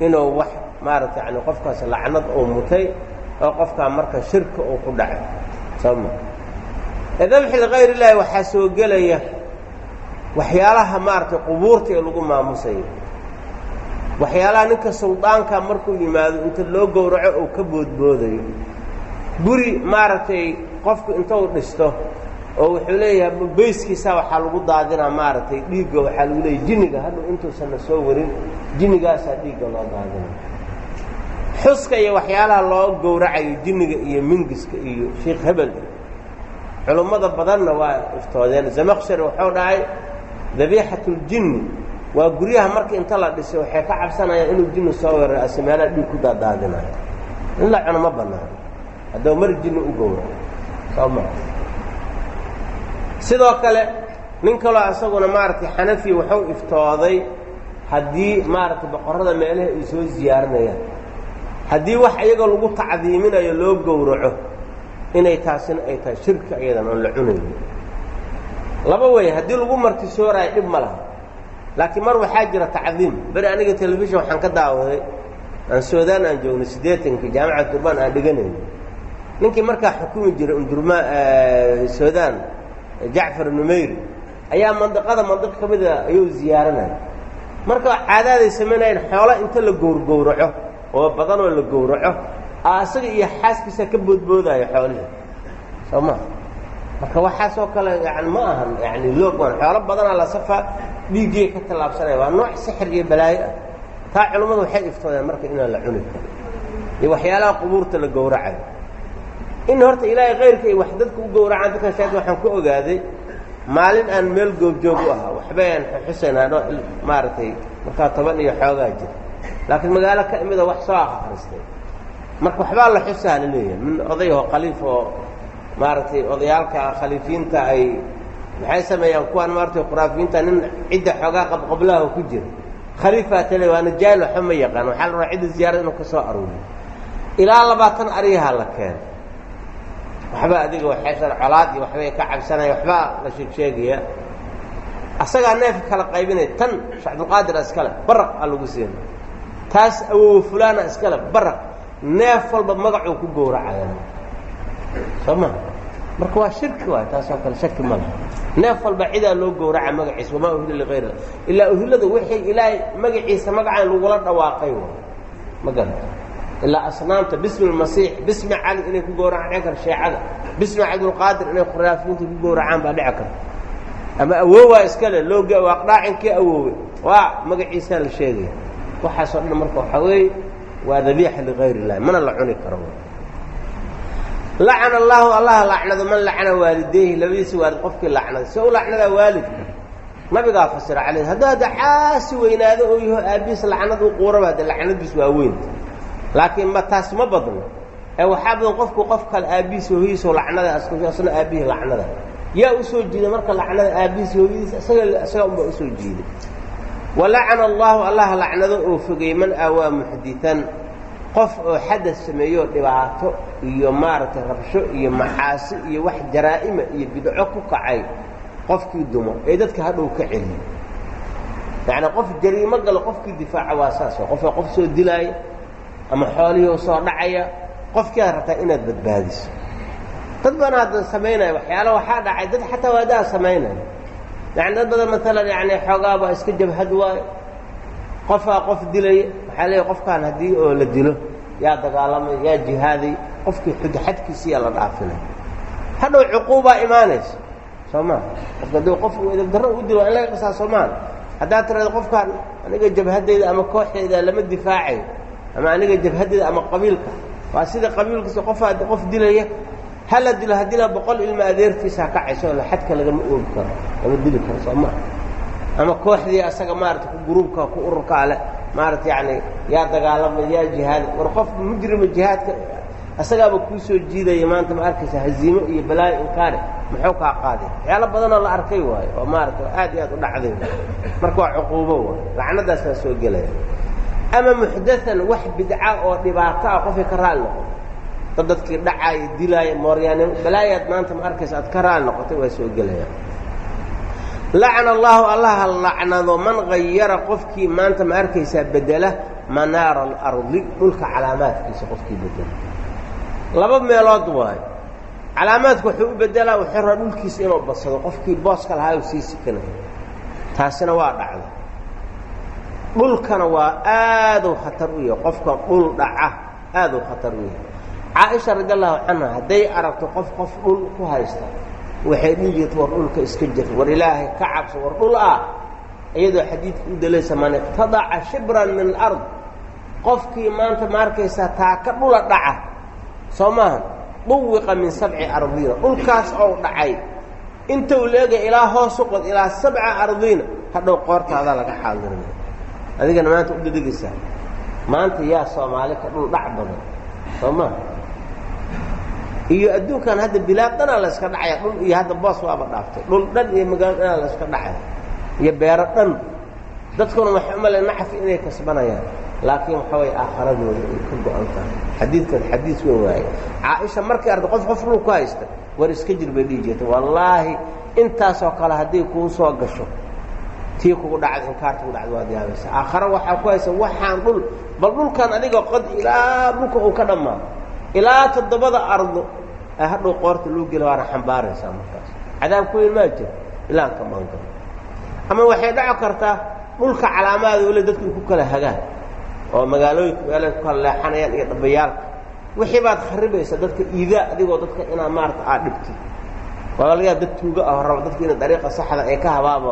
inuu wax maaragta yani qofkaas lacnad uu mutay oo qofkaa marka shirka uu ku dhacay. Soo ma? Dabxi ligayr illaahi waxaa soo gelaya waxyaalaha maaragtay qubuurta ee lagu maamusayo. Waxyaalaha ninka suldaanka markuu yimaado inta loo gowraco uu ka boodboodayo. Guri maaragtay qofku intuu dhisto oo wuxuu leeyahay bayskiisa waxaa lagu daadinaa maaragtay dhiigga waxaa lagu leeyahy jinniga. Hadhow intuusanna soo warin jinnigaasaa dhiigga loo daadinaya xuska iyo waxyaalaha loo gowracayo jinniga iyo mingiska iyo sheikh hebel. Culummada badanna waa iftoodeen. Zamaqshari wuxuu dhahay dabiixatuljinni waa guryaha marka inta la dhisay waxay ka cabsanayaan inuu jinni soo weeraro ase meelaha dhiig ku daadaadinayo in la cuno ma banaano haddaba mar jinni u gowraco sidoo kale nin kaloo isaguna maaragtay xanafi wuxuu iftooday haddii maaragtay boqorrada meelaha ay soo ziyaarinayaan. Haddii wax iyaga lagu tacdiiminayo loo gowraco inay taasina ay tahay shirki ayadan oon la cunaynin laba wey haddii lagu martisooraayo dhib ma laha. Laakiin mar waxaa jira tacdiim. Beri aniga telefishon waxaan ka daawaday aan suudaan aan joognay siddeetankii jaamacad durbaan aan dhiganayno ninkii markaa xukumi jiray undurma suudaan jacfar numeyri ayaa mandiqada mandiq ka ayuu ziyaaranaya marka caadaaday samaynayeen xoola inta la gowrgowraco oo badanoo la gowraco asaga iyo xaaskiisa ka boodboodaayo xoolihii. Soo maa marka waxaasoo kale yani ma ahan yani loogan xoolo badanaa la safaa dhiiggay ka tallaabsanaya. Waa nooc sixir iyo balaayo ah. Taa culimmadu waxay iftoodeen marka inaan la cuni karin iyo waxyaalaha qubuurta la gowracayo in horta ilaahay kayrka ay wax dadka u gowracaan dadkan shaad waxaan ku ogaaday maalin aan meel goobjoog u ahaa waxba aan xusaynaa maaragtay markaa toban iyo xoogaa jira laakiin magaalo ka imida wax soo akhristay marka waxbaa la xusaa la leeyahay. Min oday oo khaliif oo maaragtay odayaalka khaliifiyiinta ay maxay sameeyaan kuwaan maaragtay khuraafiyiinta nin cidda xoogaa qabqablaha ku jira khaliifaa tale waana jaahil waxba ma yaqaan waxaa la rabaa cidda ziyaarada inuu ka soo aruuriyo. Ilaa labaatan ariyaha la keenay waxba adiga waxaysan colaad iyo waxbay ka cabsanaya waxbaa la sheeg sheegaya asagaa neefka kala qaybinaya tan shacbdulqaadira iskale baraq aa lagu siina taas awowa fulaana iskale baraq. Neef walba magacuu ku gowracaya. Soo ma? Marka waa shirki waay taasoo kale shaki ma laha. Neef walba cidaa loo gowraca magaciisa wamaa uhilla ligayr ilaa uhillada wixii ilaahay magaciisa magacaan lagula dhawaaqay ma garata ilaa asnaamta bismi lmasiix bismi cali inay ku gowracaan dhici karta sheecada bismi cabdulqaadir inay khuraafiyiinta ku gowracaan baa dhici karta ama awoowaa iskale loo waaqdhaacinkii awoowey waa magaciisaa la sheegaya. Waxaasoo dhan marka waxaa weeye waa dabiixa ligayr illahi mana la cuni karo lacana allaahu allaha lacnado man lacana waalideyhi labadiisa waalid qofkii lacnaday se u lacnadaa waalidka nabigaa fasira calayh hadduu hadda caasi weynaado oo yaho aabbihiis lacnad u quuraba hadde lacnadiis waa weynta laakiin ma taas ma badno. Ee waxaa badan qofku qof kale aabbihiis hooyadiis lacnada asna aabbihii lacnada. Yaa u soo jiiday marka lacnada aabbihiis hooyadiis isaga isaga unbaa u soo jiiday. Walacana allaahu allaha lacnado oo fogey man aawaa muxditan. Qof oo xadad sameeyo dhibaato iyo maaragtay rabsho iyo macaasi iyo wax jaraa'ima iyo bidco ku kacay qofkii dumo ee dadka hadhow ka celiyo yacnii qof jariimo galo qofkii difaaca waa saas qofka qof soo dilaaya ama xoolihii soo dhacaya qofkii aad rabtaa inaad badbaadiso. Dad badan hadda samaynaya waxyaala waxaa dhacay dad xataa waadaa samaynaya yani dad badan maalan yani xoogaabaa iska jabhad waayo. Qofaa qof dilaya waxaa leeya qofkaan haddii oo la dilo yaa dagaalamay yaa jihaaday qofkii xadkiisiyaa la dhaafinay hadhow cuquubaa imaanaysa soo maa qofka haddii qof uu edabdarro u dilo in laga qisaa soo maa haddaad tiraado qofkaan aniga jabhaddayda ama kooxdayda lama difaacayo ama aniga jabhaddayda ama qabiilka. Waa sida qabiilkiisa qofaa qof dilaya hala dilo haddila boqol ilma adeertiisa ha kacayso la xadka lagama oogi karo lama dili karo soo maa ama kooxdii asaga maarata gruubka ku ururkaa leh maarata yani yaa dagaalamay yaa jihaada war qof mujrima jihaadka asagaaba kuu soo jiidaya maanta ma arkaysa haziimo iyo balaayo inkaari muxuu kaa qaaday? Waxyaalo badanoo la arkay waayo oo maarata aad iyo aad u dhacday marka waa cuquubo waay lacnadaas baa soo gelaya ama muxdathan wax bidca oo dhibaato ah ka raali noqo dad dadkii dhacaaya dilaaya mooryaanimo balaayaad maanta ma arkaysa aad ka raali noqotay waa soo gelaya. Lacna allaahu allaha lacnado man hayara qofkii maanta ma arkaysaa bedela manaara alardi dhulka calaamaadkiisa qofkii bedela. Laba meelood waayo calaamaadku wuxuu u bedelaa wuxuu rabaa dhulkiisa inuu badsado qofkii booska lahaa u sii sikanaya taasina waa dhacda dhulkana waa aaduu khatar u yahay. Qofka dhul dhaca aaduu khatar u yahay. Caaisha radi allahu canha hadday aragto qof qof dhul ku haysta waxay dhihi jirta war dhulka iska jir war ilaahay ka cabso war dhul ah. Iyadoo xadiidka u dalaysa man iqtadaca shibran min alard qofkii maanta ma arkaysaa taaka dhula dhaca. Soo maaha duwiqa min sabci ardiina dhulkaas ou dhacay. Intuu leegay ilaa hoos u qod ilaa sabca ardiina hadhow qoortaadaa laga xaadirinaya adigana maanta u dadegaysaa maanta yaa soomaali ka dhul dhac badan soo maaha iyo adduunkan hadda bilaad dhanaa layska dhacaya dhul iyo hadda boos waaba dhaaftay dhul dhan iyo magaalo dhanaa layska dhacaya. Iyo beero dhan. Dadkuna waxay u male naxaf inay kasbanayaan. Laakiin waxa way aakharadooda ay ka go-an tahay. Xadiidkan xadiis weyn waaye. Caaisha markay arta qof qof dhul ku haysta war iska jir bay dhihi jirta wallaahi intaasoo kale haddii kuu soo gasho tii kugu dhacda inkaarta kugu dhacda waad yaabaysa aakhare waxaa ku haysa waxaan dhul bal dhulkan adiga qod ilaa dhulka uu ka dhammaado ilaa toddobada ardo ee hadhow qoorta loo gela waana xambaaraysaa markaas. Cadaab ku weyn maa jiro ilaan ka maangalo ama waxay dhaco kartaa dhulka calaamaada weli dadku ku kala hagaan oo magaalooyinka meelay ku kala leexanayaan iyo dhabayaalka. Wixii baad kharibaysa dadka iidaa adigoo dadka inaad maarata aad dhibtid. Waa laga yaab dad tuuga ah raba dadka ina dariiqa saxda ay ka habaabo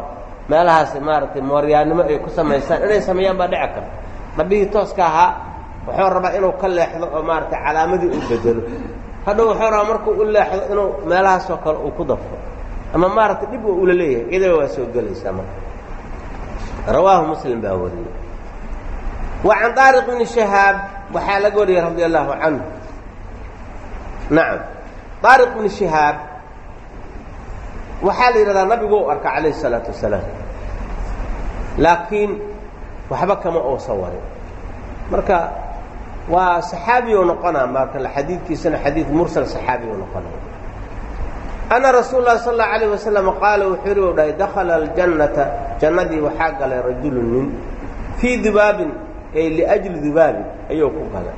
meelahaasi maaragtay mooryaannimo ay ku samaystaan inay sameeyaan baa dhici karta. Nabihii tooska ahaa wuxuu rabaa inuu ka leexdo oo maaragtay calaamadii u bedelo. Hadhow wuxuu rabaa markuu u leexdo inuu meelahaasoo kale uu ku dafo. Ama maaragtay dhib ula leeyahay iyadaba waa soo gelaysaa marka. Rawaahu muslim baa wariyey. Wa can daariq bni shahaab waxaa laga wariyey radi allahu canhu. Nacam daariq bni shahaab waxaa la yidhahdaa nabigu u arka calayh الsalaatu wasalaam laakiin waxba kama uusan warin marka waa saxaabi u noqonaa marka xadiidkiisana xadiid mursal saxaabi u noqonaya ana rasuul lahi sal اlahu alayh wasalam qaala wuxuu yidhi u dhahay dakhala aljannata jannadii waxaa galay rajulu nin fii dibaabin ay liajli dibaabin ayuu ku galay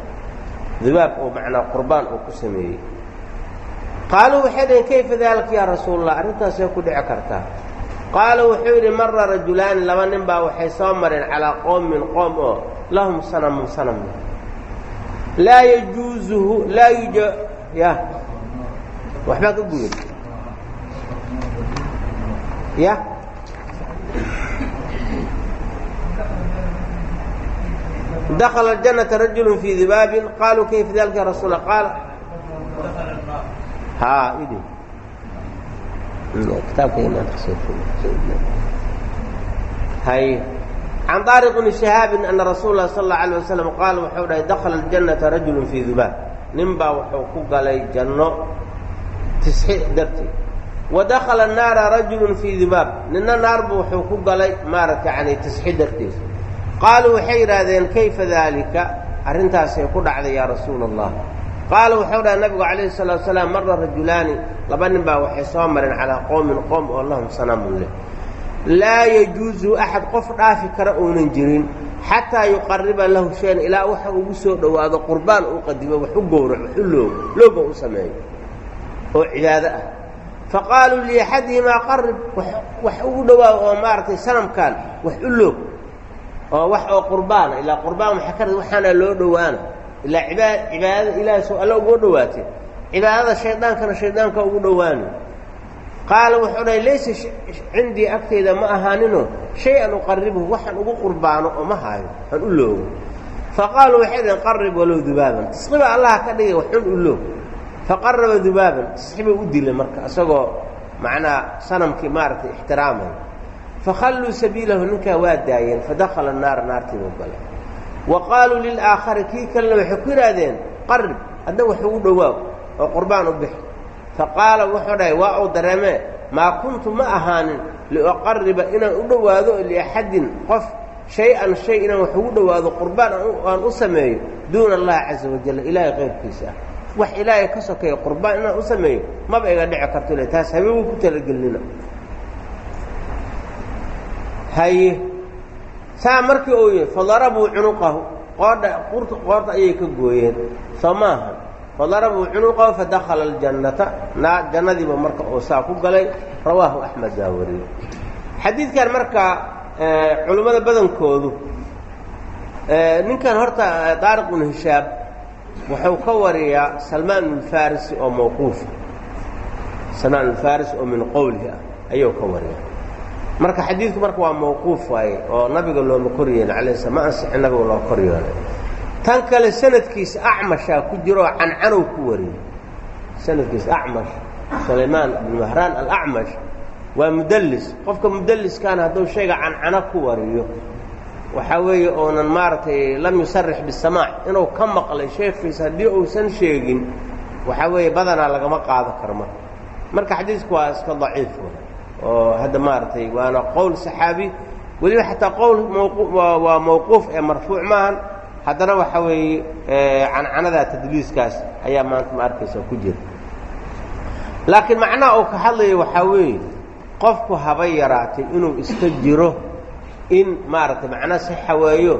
dibaab oo macnaa qurbaan uu ku sameeyey qaaluu waxay dhaheen kayfa daalika yaa rasuul allah arrintaasay ku dhici kartaa. Qaala wuxuu yidhi mara rajulaani laba nin baa waxay soo mareen calaa qowmin qoom oo lahum sanamun sanam. Laa yajuuzuhu laa yuja ya waxbaa ka guday ya. Dakla اljannata rajulu fii dibaabin qaaluu kayfa dalika ya rasuul qaala ha idi hay can daariq bni shahaabin ana rasuul lah sal اla alيه wasalam qaal wuxuu dhahay dakla اljannata rajulu fii dibaab nin baa wuxuu ku galay janno tisxi darteed wa dakala naara rajulu fii dibaab nina naarbu wuxuu ku galay maaragta yani tisxi darteed qaaluu waxay yidhaahdeen kayfa daalika arrintaasay ku dhacday yaa rasuula allah qaala wuxuu dhahay nabigu calayhi salaatu salaam mara rajulaani. Laba nin baa waxay soo mareen calaa qowmin qoom oo lahum sanamun leh. Laa yajuusu axad qof dhaafi kara uunan jirin xataa yuqariba lahu shayan ilaa waxa ugu soo dhowaado qurbaan uu qadimo wax u gowrac wax u loog looga u sameeyo oo cibaado ah. Faqaaluu liaxadihimaa qarib wax ugu dhowaado oo maaragtay sanamkan wax u loog oo wax oo qurbaana ilaa qurbaan maxaa ka waxaana loo dhowaana ilaa ibaa cibaadada ilaahay soo alla ugu dhowaatay. Cibaadada shaydaankana shaydaanka ugu dhowaani qaala wuxuu dhahay laysa cindii agtayda ma ahaaninoo shay-an uqaribuhu waxaan ugu qurbaano oo ma haayo aan u loogo faqaaluu waxay dhaheen qarib walow dubaaban. Tisqiba allaha ka dhigay waxun u loog faqaraba dubaaban tisqiba u dilay marka isagoo macnaa sanamkii maaragtay ixtiraamaya fakhalluu sabiilahu ninkaa waa daayeen fadakhala naara naartiibuu galay wa qaaluu lilaakhari kii kalena waxay ku yidhaahdeen qarib adna wax ugu dhowaaw oo qurbaan u bixi faqaala wuxuu dhahay waa uu dareemee maa kuntu ma ahaanin liuqariba inaan u dhowaado liaxadin qof shay-an shay inaan wax ugu dhowaado qurbaan aan u sameeyo duuna allahi caza wajalla ilaahay qayrkiisa ah wax ilaahay ka sokeeya qurbaan inaan u sameeyo maba iga dhici karto le taas habeengu ku talagelnina haye saa markii uu yihi fadarabuu cunuqahu. Qoodha qurta qoorta ayay ka gooyeen. Soo maaha. Fadarabuu cunuqahu fadakhala aljannata. Naa jannadiiba marka uu saa ku galay rawaahu axmed baa wariyey. Xadiidkan marka culimmada badankoodu ninkan horta daariq bnu hishaab wuxuu ka wariyaa salmaan bnulfarisi oo mawquufa salmaan bnulfarisi oo min qowlihi ah ayuu ka wariyaa marka xadiidku marka waa mawquuf waaye oo nabiga looma kor yeelin alay sl ma ansixin nabiga loo kor yeelay tan kale sanadkiisa acmashaa ku jiro cancanow ku wariyey. Sanadkiisa acmash sulaymaan ibnu alacmash waa mudallis. Qofka mudalliskaana hadduu shayga cancano ku wariyo waxaa weeye oonan maaragtay lam yusarix bisamaac inuu ka maqlay sheekiisa haddii uusan sheegin waxaa weeye badanaa lagama qaado karo marka. Marka xadiisku waa iska daciif oo hadda maaragtay waana qowl saxaabi. Weliba xataa qowl waa mawquuf ee marfuuc maahan haddana waxa weeye cancanadaa tadliiskaas ayaa maanta ma arkaysa ku jira. Laakiin macnaha uu ka hadlaya waxaa weeye qofku haba yaraatay inuu iska jiro in maaragtay macnaa sixa waayo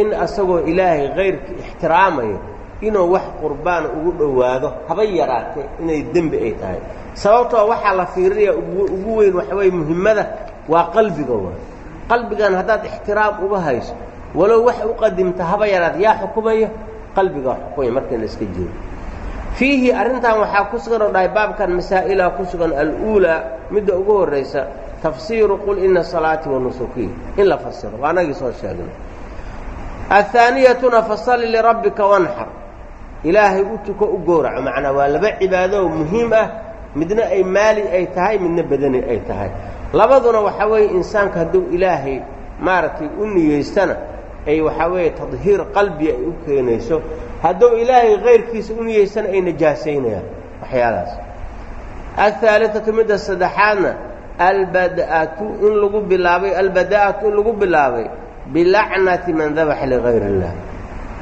in asagoo ilaahay kayrka ixtiraamayo inuu wax qurbaan ugu dhowaado haba yaraatee inay dembi ay tahay sababtoo waxaa la fiirinaya ugu weyn waxa weye muhimmada waa qalbiga waay. Qalbigan haddaad ixtiraam uga hayso walow wax u qadimta haba yaraat yaa xukumaya qalbigaa xukumaya marka iska jiro fiihi arrintan waxaa ku sugan oo dhahay baabkan masaa'ilaa ku sugan aluulaa midda ugu horraysa tafsiiru qul ina salaatii wa in la fasiro waa anagii soo sheegnay. Ahaaniyatuna fasalli lirabbika wanxar ilaahay u tuko u gowraco macnaa waa laba cibaadoo muhiim ah midna ay maali ay tahay midna badani ay tahay. Labaduna waxaa weeye insaanka hadduu ilaahay maaragtay u niyeystana ay waxaa weeye tadhiir qalbi ay u keenayso hadduu ilaahay kayrkiisa u niyeystana ay najaasaynayaan waxyaalahaas. Ahaaliatu midda saddexaadna albada'atu in lagu bilaabay albada'atu in lagu bilaabay bilacnati man dabaxa ligayr اllah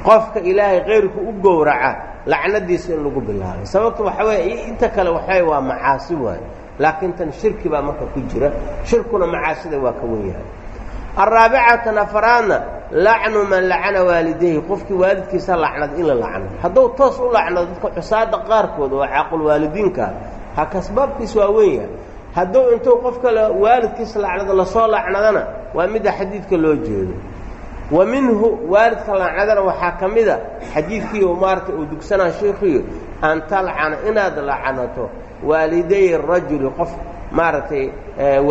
qofka ilaahay kayrku u gowraca lacnadiisa in lagu bilaabay. Sababta waxaa weeye inta kale waxay waa macaasi waaye laakiin tan shirki baa marka ku jira. Shirkuna macaasida waa ka wen yahay. Araabicatan afaraadna lacnu man lacana waalidayhi. Qofkii waalidkiisa lacnad in la lacno. Hadduu toos u lacnado dadka cusaada qaarkood oo caaqulwaalidiinkaa ha kasbaabkiis waa wen yahay. Hadduu intuu qof kale waalidkiisa lacnado la soo lacnadana waa midda xadiidka loo jeedo wa minhu waalidka lacnadana waxaa ka mida xadiidkii maarata uu dugsanaa sheikhiyo an talcana inaad lacnato waaliday rajuli qof maaragtay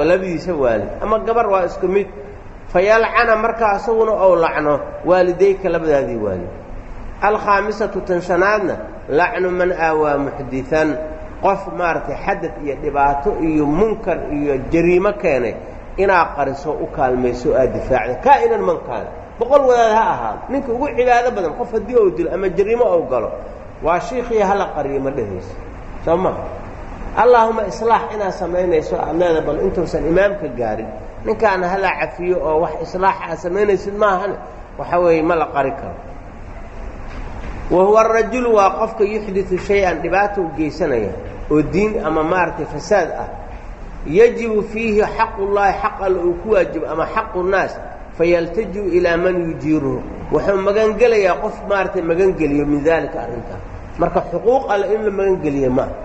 labadiisa waalid. Ama gabar waa isku mid fayalcana markaa isaguna ou lacno waalidayka labadaadii waalid. Alkhaamisatu tan shanaadna lacnu man aawaa muxdian qof maaragtay xadad iyo dhibaato iyo munkar iyo jariimo keenay inaad qariso u kaalmayso aad difaacda kaa'inan mankaan boqol wadaad ha ahaado. Ninka ugu cibaado badan qof haddii ou dilo ama jariimo ou galo waa shiikhii hala qariyo ma dhehayso soo maha allaahuma islaax inaad samaynayso aad leeda bal intuusan imaamka gaarin. Ninkaana hala cafiyo oo wax islaax aad samaynaysid maahane waxa weeye ma la qari karo. Wa huwa arajulu waa qofka yuxdiu shay-an dhibaata u geysanaya oo diin ama maaragtay fasaad ah. Yajibu fiihi xaqullaahi xaq alla uu ku waajibo ama xaqu nnaas fayaltajiu ilaa man yujiiruhu wuxuu magangelayaa qof maaragtay magangeliyo min daalika arrintaas marka xuquuq alle in la magangeliye maaha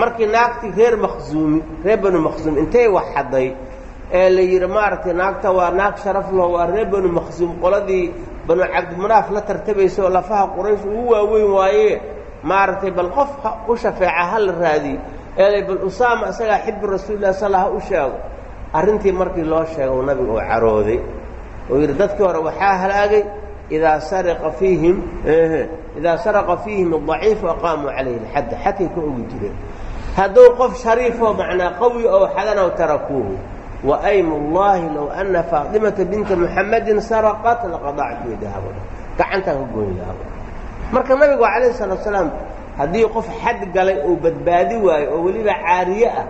markii naagtii reer makhsuumi reer banu makhsuum intay wax ee la yidhi maaragtay naagta waa naag sharaf laho waa reer banu makhsuum qoladii banu cabdimanaaf la tartabaysa oo lafaha quraysh ugu waaweyn waaye. Maaragtay bal qof u shafeeca ha la raadiyo eelay bal usaama isagaa xibbi rasuulilah sal ha u sheego. Arrintii markii loo sheego nabiga oo carooday oo yidhi dadkii hore waxaa halaagay idaa sariqa fiihim idaa saraqa fiihim adaciifu aqaamuu calayhi lxadda xadkay ka ogi jireen. Hadduu qof shariifoo macnaa qawi oo xadanaw tarakuuhu wa aymu llaahi low anna faatimata binta muxammadin saraqat laqadactu yadaha gacantaan ka goyn lahaa marka nabigu calayhi salaatu salaam haddii qof xad galay oo badbaadi waayo oo weliba caariye ah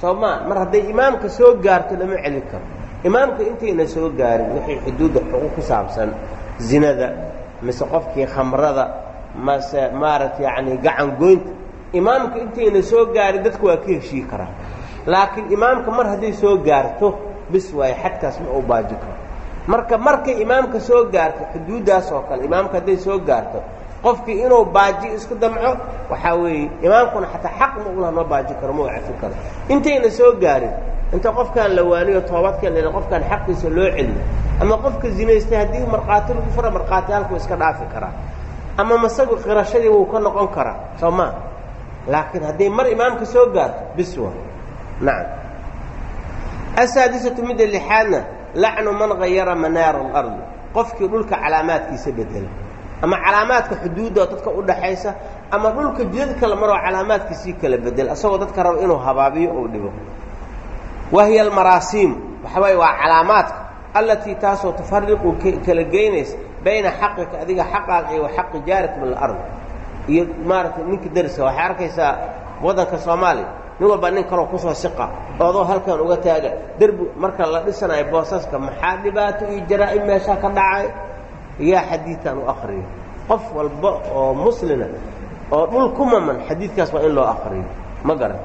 soo maa mar hadday imaamka soo gaarto lama celi karo imaamka intayna soo gaarin wixii xuduudda xuquuq ku saabsan zinada mise qofkii khamrada mase maaragta yacni gacan goynta imaamka intayna soo gaarin dadku waa ka heshii karaa laakiin imaamka mar hadday soo gaarto bis waayo xadkaas ma uu baaji karo. Marka markay imaamka soo gaarto xuduuddaas oo kale imaamka hadday soo gaarto qofkii inuu baaji isku damco waxaa weeye imaamkuna xataa xaq ma ulaha ma baaji karo ma u cafi karo. Intayna soo gaarin inta qofkaan la waaniyo toobadkeen la qofkaan xaqiisa loo celiyo ama qofka zinaystay haddii markhaati lagu fura markhaati halku iska dhaafi karaa. Ama masagu qirashadii wuu ka noqon karaa soo maa laakiin hadday mar imaamka soo gaarto bis waa. Nacam asaadisatu midda lixaadna lacnu man hayara manaara alardi qofkii dhulka calaamaadkiisa bedela ama calaamaadka xuduudda dadka u dhaxaysa ama dhulka jidadka la maroo calaamaadkiisii kala bedel asagoo dadka raba inuu habaabiyo ou dhibo wa hiya almaraasiim waxa waa calaamaadka allatii taasoo tufariqu kala geynaysa bayna xaqika adiga xaqaaga iyo wa xaqi jaarika min alard. Iyo maaragtay ninka dariska waxay arkaysaa waddanka soomaaliya nin walba nin kaloo ku soo siqa oodoo halkan uga taaga. Derbi marka la dhisanayo boosaska maxaa dhibaato iyo jaraa-im meeshaa ka dhacay yaa xadiidkan u akriyo qof walba oo muslina oo dhul ku maman xadiidkaas waa in loo akriyo ma garan.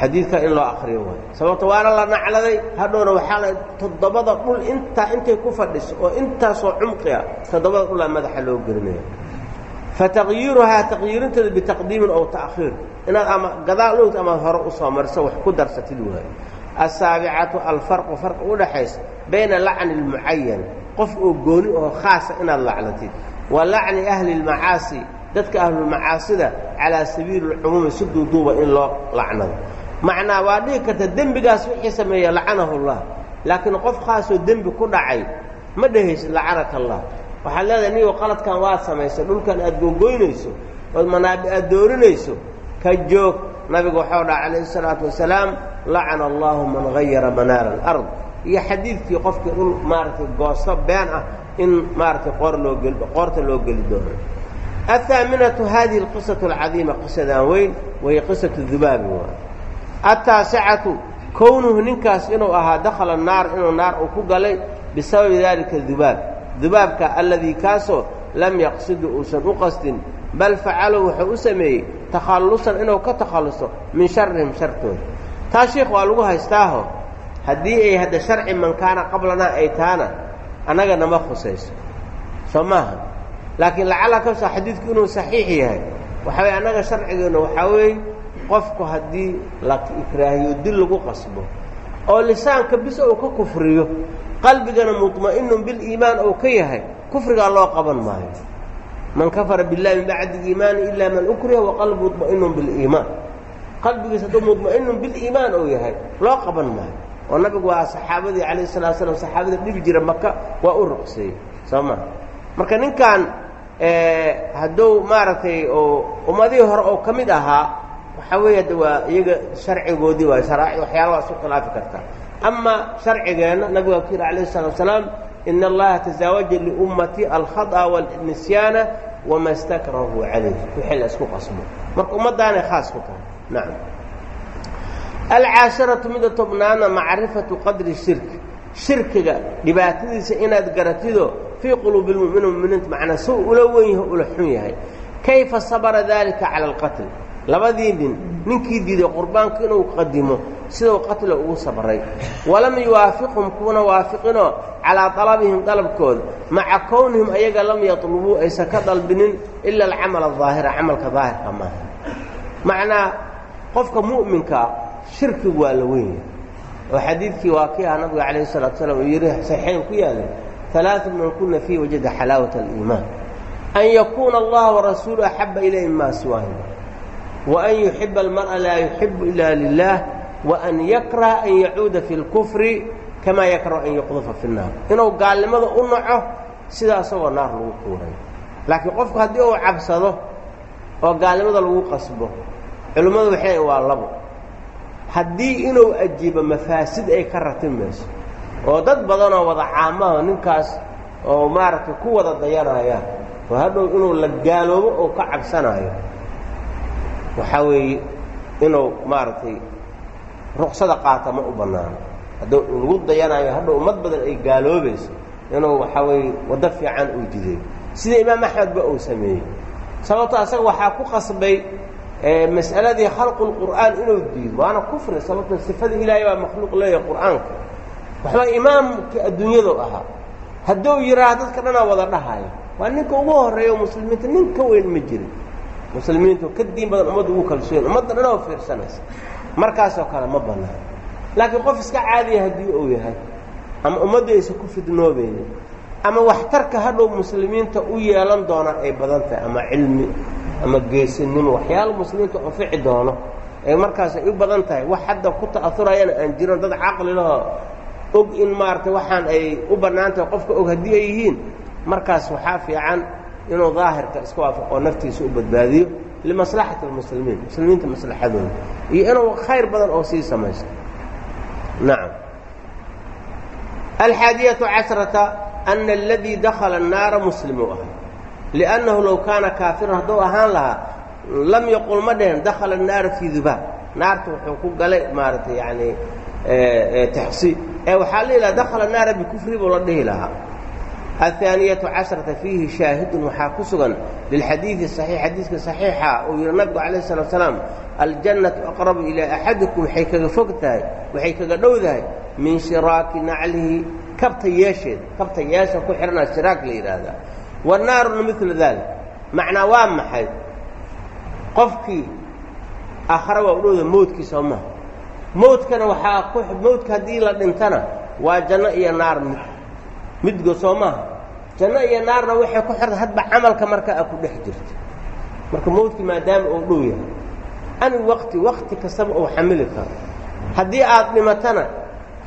Xadiidkaa in loo akriyo waay sababto waana la nacladay hadhowna waxaa la toddobada dhul intaa intay ku fadhiso oo intaasoo cumqi ah toddobada dhulaa madaxa loo gelinaya fataqyiiruhaa taqyiirinteeda bitaqdiimin ow ta'khiir. Inaad ama gadaal dhowt amaad hore u soo mariso wax ku darsatid waayo asaabicatu alfarqu farqi udhaxayso bayna lacni lmucayan qof oo gooni oo khaasa inaad lacnatid wa lacni ahli lmacaasi dadka ahlulmacaasida calaa sabiili lcumuumi si duuduuba in loo lacnado macnaa waa dhihi karta dembigaas wixii sameeya lacanahu llah laakiin qof khaasoo dembi ku dhacay ma dhehaysid lacanaka allah waxaad leedahay nigo qaladkan waad samaysay dhulkan aad googoynayso ood manaabi aad doorinayso ka joog nabigu waxau dhaha calayhi salaatu wasalaam lacana allahu man gayara manaara alard. Iyo xadiidkii qofkii dhul maaragtay goosto been ah in maaragtay qoor loo geli qoorta loo geli doono. Athaaminatu hadihi alqisatu alcadiima qisadaan weyn wahiy qisatu dubaabi waay ataasicatu kownuhu ninkaas inuu ahaa dakhala naar inuu naar uu ku galay bisababi dalika dubaab. Dubaabka alladii kaasoo lam yaqsidu uusan u qasdin bal facalahu wuxuu u sameeyey takhallusan inuu ka takhalluso min sharihim shartooda taa sheikh waa lagu haystaaho haddii ay hadda sharci man kaana qablanaa ay taana annaga nama khusayso soo maaha laakiin lacala kabsa xadiidku inuu saxiix yahay waxa weye annaga sharcigeenna waxaa weeye qofku haddii la ikraahiyo dil lagu qasbo oo lisaanka bis ou ka kufriyo qalbigana muطma'inun biliimaan ou ka yahay kufrigaa loo qaban maayo man kafara biاllahi min bacdi iimaani ila man ukriha waqalbu muطma'inun biliimaan qalbigiisa hadduu mudma'inun biliimaan uu yahay. Loo qaban maayo. Oo nabigu waa saxaabadii calayh salaa slam saxaabada dhibi jira maka waa u ruqseeyey soo maa marka ninkan hadduu maaragtay oo ummadihii hore oo ka mid ahaa waxaa weeye de waa iyaga sharcigoodii waayo sharaaicd waxyaala waa khilaafi kartaa. Ama sharcigeenna nabigu ku yidhi calayh salatu wasalaam in allaha tasaawaja liummatii alkhad'a walnisyaana wama stakrahu calayh wixii la isku qasbo. Marka ummaddaanay khaas ku tahay nacam alcaasharatu midda tobnaadna macrifatu qadri shirki shirkiga dhibaatadiisa inaad garatido fii quluubi lmu'mini muminiinta macnaa suu ula wen yahay ula xun yahay kayfa sabara daalika cala alqatl labadii nin ninkii diiday qurbaanku inuu qadimo sidau qatla ugu sabray walam yuwaafiqhum kuwana waafiqinoo calaa dalabihim dalabkooda maca kownihim ayaga lam yatlubuu aysan ka dalbinin ila alcamal adaahira camalka daahirka maaha macnaa qofka mu'minkaa shirkigu waa la weynyahay oo xadiidkii waa kii ah nabiga calayh salatu slam uu yidhi saxiixayn ku yaalay alaau man kuna fii wajada xalaawat aliimaan an yakuuna allaha warasuulu axaba ilayhi maa siwaahima وأn يحiba الmarأa laa يuxibu إila lilah وأn yakraha an yacuuda fi اlkufri kamaa yakrahu an yuqdafa fi الnaar inuu gaalnimada u naco sidaa isagoo naar lagu tuuray laakiin qofku haddii uu cabsado oo gaalnimada lagu qasbo culimmadu waxay waa labo. Haddii inuu ajiibo mafaasid ay ka ratimayso oo dad badanoo wada caamaha ninkaas oo maaragtay ku wada dayanayaan oo hadhow inuu la gaaloobo oo ka cabsanayo waxaa weeye inuu maaragtay ruksada qaata ma u bannaano hadduu lagu dayanayo hadhow ummad badan ay gaaloobayso inuu waxaa weeye waddo fiican uu jiday sida imaam axmedba uu sameeyey. Sababto asaga waxaa ku qasbay mas'aladii khalqu lqur'aan inuu diido waana kufri sababto sifadii ilaahay baa makhluuq leeyahay qur'aanka. Waxba imaamkii adduunyadu ahaa hadduu yidhaah dadka dhanaa wada dhahaya waa ninka ugu horreeya muslimiinta nin ka weyn ma jirin. Muslimiintu ka diin badan ummadda ugu kalsoon ummadda dhan oo fiirsanaysa. Markaasoo kale ma bannaan. Laakiin qof iska caadiya haddii uu yahay ama ummaddu aysan ku fidnoobaynin ama waxtarka hadhow muslimiinta u yeelan doona ay badan tahay ama cilmi ama geesinimo waxyaala muslimiinta anfici doono ay markaas ay u badan tahay wax hadda ku ta'aurayana aan jiran dad caqli lahoo og in maaragtay waxaan ay u bannaan tahay qofka og haddii ay yihiin markaas waxaa fiican inuu daahirka iska waafaqo naftiisa u badbaadiyo limaslaxati اlmuslimiin muslimiinta maslaxadooda iyo inuu khayr badan oo sii samaysto nacam alxaadiyatu cashrata ana aladii dakhala الnaara muslim uu ahaa liannahu low kaana kaafiran hadduu ahaan lahaa lam yaqul ma dhehen dakhala الnaara fii dubaab naarta wuxuu ku galay maaragtay yani taxsi ee waxaa la yidhaha dakhala naara bikufri buu la dhihi lahaa aلثaaniyatu casharata fiihi shaahidun waxaa ku sugan lilxadiidi صaxiix xadiidka صaxiixa uu yihi nabigu calayه الsalatu salaam aljannatu aqrabu ilaa axadikum waxay kaga fog tahay waxay kaga dhowdahay min shiraaki naclihi kabta yeesheeda kabta yeesha ku xidhanaa shiraak la yidhaahdaa wanaaruna midla dalik macnaa waa maxay qofkii aakhare waa u dhowda mowdkiisa oo maha mowdkana waxaa ku mowdka haddii la dhintana waa janno iyo naar mid midgo soo janno iyo naarna waxay ku xirta hadba camalka marka a ku dhex jirto marka mowdkii maadaama uu dhow yahay an waqti waqti kastaba uu xamili karo haddii aad dhimatana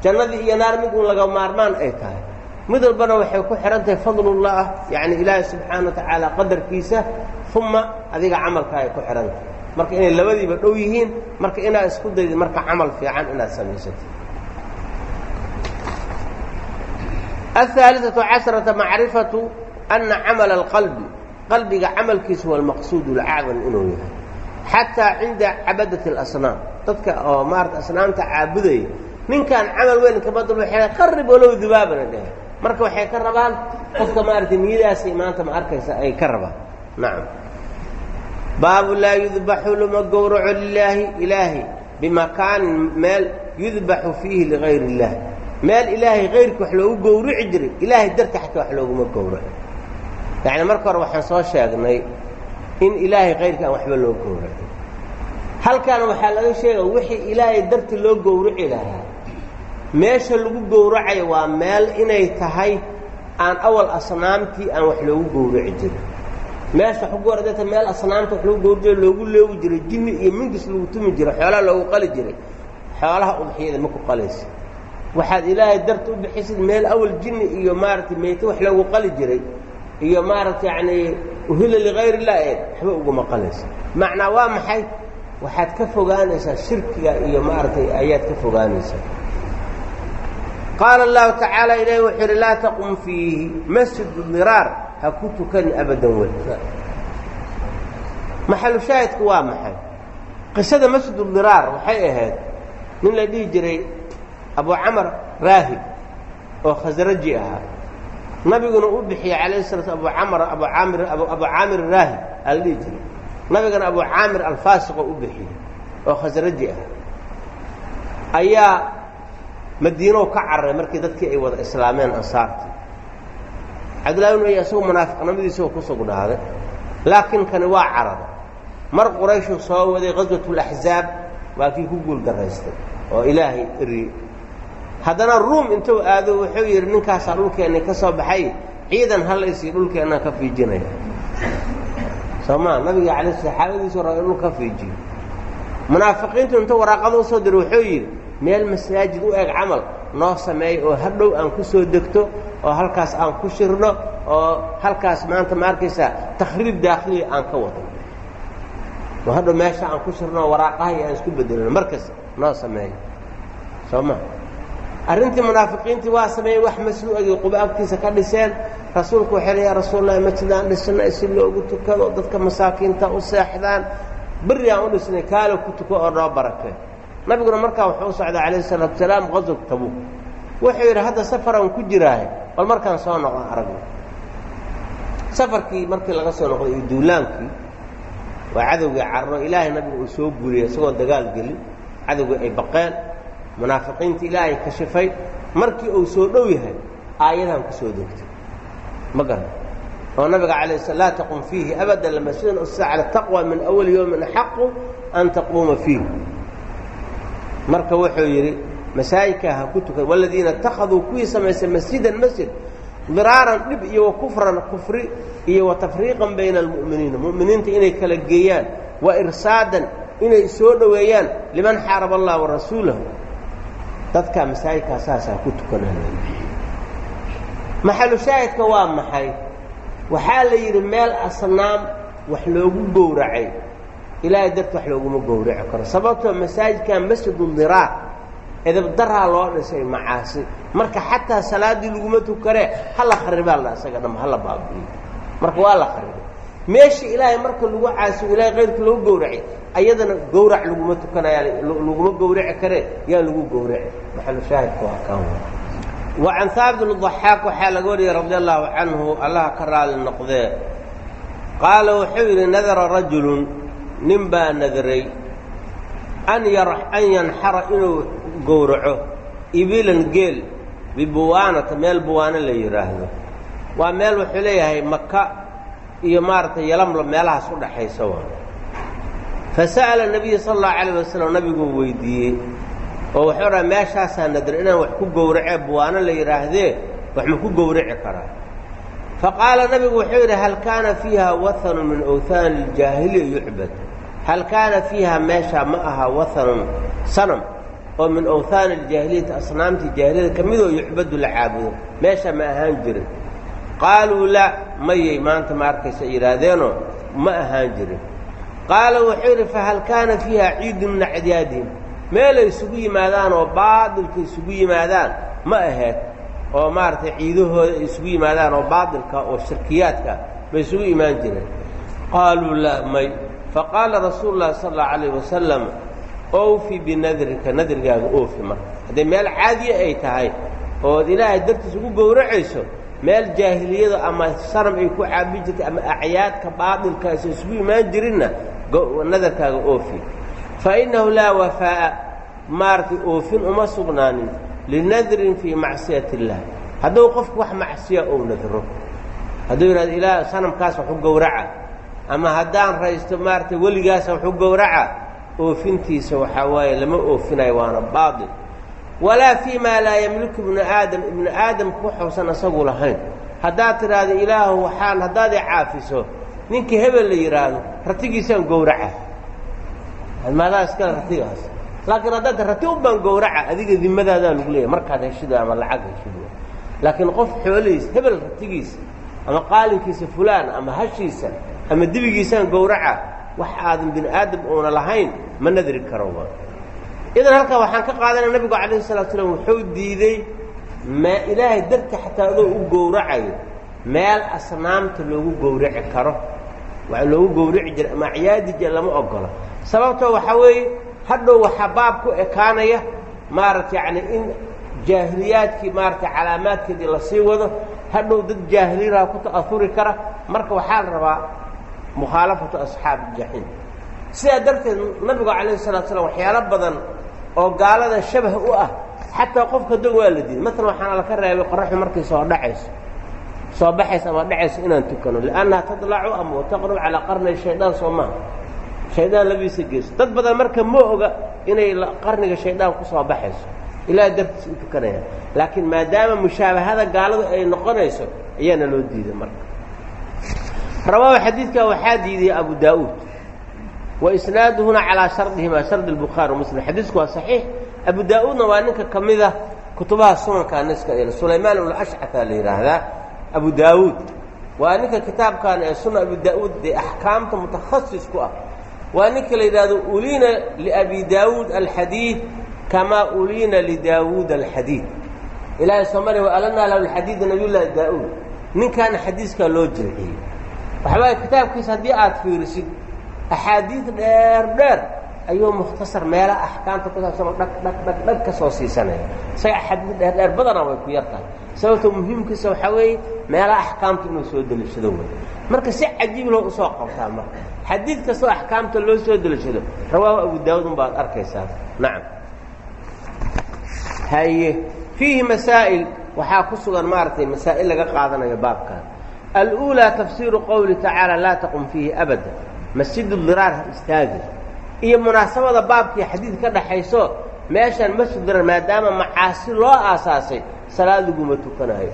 jannadii iyo naar mid uun laga maarmaan ay tahay mid walbana waxay ku xidhan tahay fadlullah yacni ilaahay subxaana wa tacaala qadarkiisa uma adiga camalka ay ku xidhan tahay marka inay labadiiba dhow yihiin marka inaad isku daydid marka camal fiican inaad samaysatid aلثaaliثaةu casharata macrifatu ana camala اlqalbi qalbiga camalkiisa huwa almaqsuud اlacdam inuu yahay xataa cinda cabadat اlasnaam dadka oo maarata asnaamta caabudaya ninkaan camal weyn kabadal waxay qarib walow dubaabana dheh marka waxay ka rabaan qofka maaragtay niyadaasay maanta ma arkaysa ay ka rabaan. Nacam baabu laa yudbaxu lama gowraco lilaahi ilaahi bimakaanin meel yudbaxu fiihi ligayr اllah meel ilaahay kayrka wax loogu gowrici jiray ilaahay darta xataa wax looguma gowraco. Yacni marka hore waxaan soo sheegnay in ilaahay kayrka aan waxba loo gowracin halkaana waxaa laga sheega wixii ilaahay darti loo gowrici lahaa meesha lagu gowracayo waa meel inay tahay aan awal asnaamtii aan wax loogu gowraci jirin. Meesha xug hore data meel asnaamta wax lagu gowrajiro loogu leegi jiray jinni iyo minkis lagu tumi jiray xoolaha loogu qali jiray xoolaha udxiyada ma ku qalaysa waxaad ilaahay darta u bixisid meel awal jinni iyo maaragtay meyte wax loogu qali jiray iyo maaragta yacnii uhilla ligayr illah ee waxba uguma qalaysa macnaa waa maxay? Waxaad ka fogaanaysaa shirkiga iyo maaragtay ayaad ka fogaanaysaa qaala allahu tacaala ilaahi wuxuu yidhi laa taqum fiihi masjidu diraar ha ku tukan abadan wey maxalu shaahidku waa maxay qisada masjidu diraar waxay ahayd nin la dhihi jiray abu camar raahib oo khasraji ahaa nabiguna u bixiyey calayhi salatu abu camar abu caamir abu caamir raahib aa la dhihi jiray nabigana abu caamir alfaasiqoo u bixiyey oo khasraji ah ayaa madiinow ka cararay markii dadkii ay wada islaameen ansaartii cabdillahi bn isagoo munaafiqnimadiisao ku sugnaaday laakiin kani waa carara mar qurayshuu soo waday qaswatulaxzaab waa kii ku guul daraystay oo ilaahay eriyey haddana ruum intuu aado wuxuu yidhi ninkaasaa dhulkeenni ka soo baxay ciidan hallaysii dhulkeennaan ka fiijinaya. Soo maa nabiga calay saxaabadiisu raba in ka fiijiyo. Munaafiqiintu intuu waraaqada u soo diray wuxuu yidhi meel masaajid u eg camal noo sameeya oo hadhow aan ku soo degto oo halkaas aan ku shirno oo halkaas maanta ma arkaysaa takhriib daakhiliya aan ka wadno oo hadhow meesha aan ku shirno waraaqahay aan isku bedelino markas noo sameeyo. Soo ma? Arrintii munaafiqiintii waa sameeyey wax mas'uagii quba agtiisa ka dhiseen. Rasuulku waxay le yaa rasuullahi masjidaan dhisnay si loogu tukado dadka masaakiinta u seexdaan? Berri aan u dhisnay kaalo ku tuko oo noo barakeen nabiguna markaa wuxuu u socday calayhi salaatu salaam qaswat tabuuk. Wuxuu yidhi hadda safaraan ku jiraahay bal markaan soo noqon aragno safarkii markii laga soo noqday iyo duulaankii waa cadowgii carro ilaahay nabiga uu soo guuriyey isagoon dagaal gelin cadowgii ay baqeen munaafiqiintii ilaahay kashifay markii uu soo dhow yahay aayadaan ku degtay. Ma garan. Oo nabiga alay sl laa taqum fiihi abada lamasjidan usa cala taqwa min awali yowmin axaqu an taquuma fiih marka wuxuu yidhi masaajidkaa ha ku tukan. Waladiina اtakhaduu kuwii samaystay masjidan masjid diraaran dhib iyo wa kufri iyo wa bayna almu'miniina. Mu'miniinta inay kala geeyaan wa irsaadan inay soo dhoweeyaan liman xaaraba allah warasuulahu dadkaa masaajidkaa saasaa ku tukanaya maxalu shaahidka waa maxay? Waxaa la yidhi meel asnaam wax loogu gowracay ilaahay darti wax looguma gowraci karo. Sababtoo masaajidkan masjidu diraar edabdaraa loo dhisay macaasi. Marka xataa salaaddii laguma tukaree hala kharibaa la isaga dham hala baabi'iyo. Marka waa la kharibay. Meeshii ilaahay marka lagu caasiyo ilahay kayrka loogu gowracay ayadana gowrac laguma tukanaya laguma gowraci karee yaa lagu gowraci. Maxalu shaahidka waa. Wa can haabit bn daxaaq waxaa laga wariyey radi allahu canhu allaha ka raali noqdee. Qaala wuxuu yidhi nadara rajulun nin baa nadaray an an yanxara inuu gowraco ibilan geel bibuwaanata meel buwaano la yidhaahdo waa meel wuxuu leeyahay maka iyo maaragtay yalamla meelahaas u dhaxaysa waa. Fa sa'ala nabiya sala allahu calayh wasalam nabiguu weydiiyey oo wuxuu dhaha meeshaasaa nadar inaan wax ku gowracee buwaano la yidhaahdee wax ma ku gowraci karaa? Fa qaala nabigu wuxuu yidhi hal kaana fiiha wahanun min awhaani iljaahiliya yucbad hal kaana fiiha meeshaa ma aha wahanun sanam oo min awhaani aljaahiliyati asnaamtii jaahiliyada ka midoo yucbadu la caabudo meesha ma ahaan jirin qaaluu laa mayay maanta ma arkaysa yidhaahdeenoo ma ahaan jirin qaala wuxuu yidhi fahal kaana fiiha ciidun min acdaadihim meelay isugu yimaadaan oo baadilka isugu yimaadaan ma aheed oo maaragtay ciidahooda isugu yimaadaan oo baadilka oo shirkiyaadka bay isugu imaan jireen qaaluu laa may faqaala rasuulu llahi sala allahu calayh wasalam owfi binadrika nadrigaaga oofi marka hadday meel caadiya ay tahay ood ilaahay dartiis ugu gowracayso meel jaahiliyada ama sanam ay ku caabi jirtay ama acyaadka baadilkaasi isugu imaan jirinna nadarkaaga oofi fa innahu laa wafaa'a maaragtay oofin uma sugnaanin linadrin fii macsiyati illaah hadduu qofku wax macsiya ou nadro hadduu yidhahdo ilaah sanamkaas waxu gowraca ama haddaan raysto maaragtay weligaasa waxu gowraca oofintiisa waxaa waaye lama oofinayo waana baatil. Walaa fii maa laa yamliku ibnu aadam ibnu aadamku waxuusan isagu lahayn. Haddaad tidhaahdo ilaahu waxaan haddaad i caafiso ninkii hebel la yidhaahdo ratigiisaan gowraca. Maadaa iskale ratigaas laakiin haddaad rati u baan gowraca adiga dimadaadaa lagu leeyahy markaad heshido ama lacag heshido. Laakiin qof xoolihiisa hebel ratigiisa ama qaalinkiisa fulaan ama hashiisa ama dibigiisaan gowraca wax aadan bini aadam uuna lahayn ma nadri karo wa idan halkaa waxaan ka qaadanaya nabigu calayhi salatu slam wuxuu diidey ma ilaahay darti xataa adoo u gowracayo meel asnaamta loogu gowraci karo. Waa loogu gowraci jira ama acyaadija lama ogola. Sababtoo waxaa weeye hadhow waxaa baab ku ekaanaya maaragta yacni in jaahiliyaadkii maaragtay calaamaadkeedii la sii wado hadhow dad jaahiliyaha ku ta'ahuri kara marka waxaa la rabaa mukhaalafatu asxaabi jaxiim sidaa darteed nabigu calayhi salatu slam waxyaalo badan oo gaalada shabah u ah xataa qofka dog waa la diiday. Maalan waxaana laka reebay qoraxdu markay soo dhacayso soo baxayso ama dhacayso inaan tukano liannaha tadlacu ama taqrub calaa qarnay shaydaan soo shaydaan labiisa geyso dad badan marka ma oga inay qarniga shaydaan ku soo baxayso. Ilaah dartiis u tukanayaan laakiin maadaama mushaabahada gaaladu ay noqonayso ayaana loo diiday marka rawaahu xadiidka waxaa diidiyey abu daa'uud wa isnaaduhuna calaa shardihima shardi الbukhaari wamuslim xadiisku waa saxiix. Abu daa'uudna waa ninka ka mida kutubaha sunanka niska sulaymaan ibnu ashcata la yidhaahdaa abu daawuud. Waa ninka kitaabkan ee suna abu daa'uud dee axkaamta mutakhasis ku ah. Waa ninka la yidhahdo uliina liabi daawuud alxadiid kamaa uliina lidaawuud alxadiid ilaahay soomaliya wa alanaa lahu alxadiida nabiy llaahi daa'uud ninkaana xadiiskaa loo jirxiyey waxawaaya kitaabkiisa haddii aad fiirisid axaadiid dheer dheer ayuu mukhtasar meela axkaamta ku saabsanoo dhag dhag dhag dhag ka siisanaya isaga axaadiid dheer dheer badana way ku yar tahay. Sababtoo muhiimkiisa waxaa weeye meelaha axkaamta inuu soo deliishado wey marka si cajiib loo u soo qabtaa marka xadiid kastoo axkaamta loo soo deliishado rawaahu abu daawud un baad arkaysaa. Nacam. Haye fiihi masaa'il waxaa ku sugan maaragtay masaa'il laga qaadanayo baabkan alأuulى tafsiiru qowli tacaala laa taqum fiihi abada masjidu diraar ha istaagi iyo munaasabada baabkii xadiid ka dhaxayso meeshaan masjid diraar maadaama macaasi loo aasaasay salaad laguma tukanayo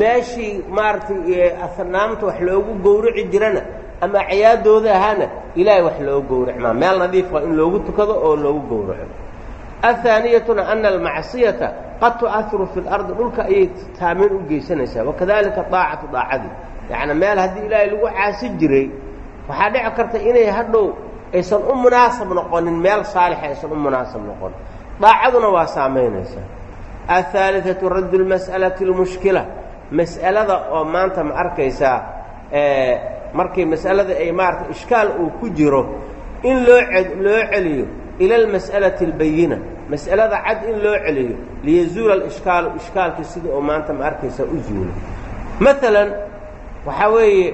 meeshii maaragtay asnaamta wax loogu gowrici jirana ama acyaadooda ahaana ilaahay wax loogu gowracmaa meel nadiif waa in loogu tukado oo loogu gowraco aلثaaniyatuna ana almacsiyata qad tu'ahiru fi اlardi dhulka ayay saamayn u geysanaysaa wakadalika daacatu daacadii yacni meel haddii ilaahay lagu caasi jiray waxaa dhici karta inay hadhow aysan u munaasab noqonin meel saalixa aysan u munaasab noqon daacaduna waa saamaynaysaa aلثaaliثaةu radd اlmas'alaةi اlmushkila mas'alada oo maanta ma arkaysaa markay mas'alada ay maarata ishkaal uu ku jiro in loo loo celiyo ila almas'alati albayina mas'alada cad in loo celiyo liyazuula alishkaalu ishkaalkii sidii oo maanta ma arkaysa u zuulo maalan waxaa weeye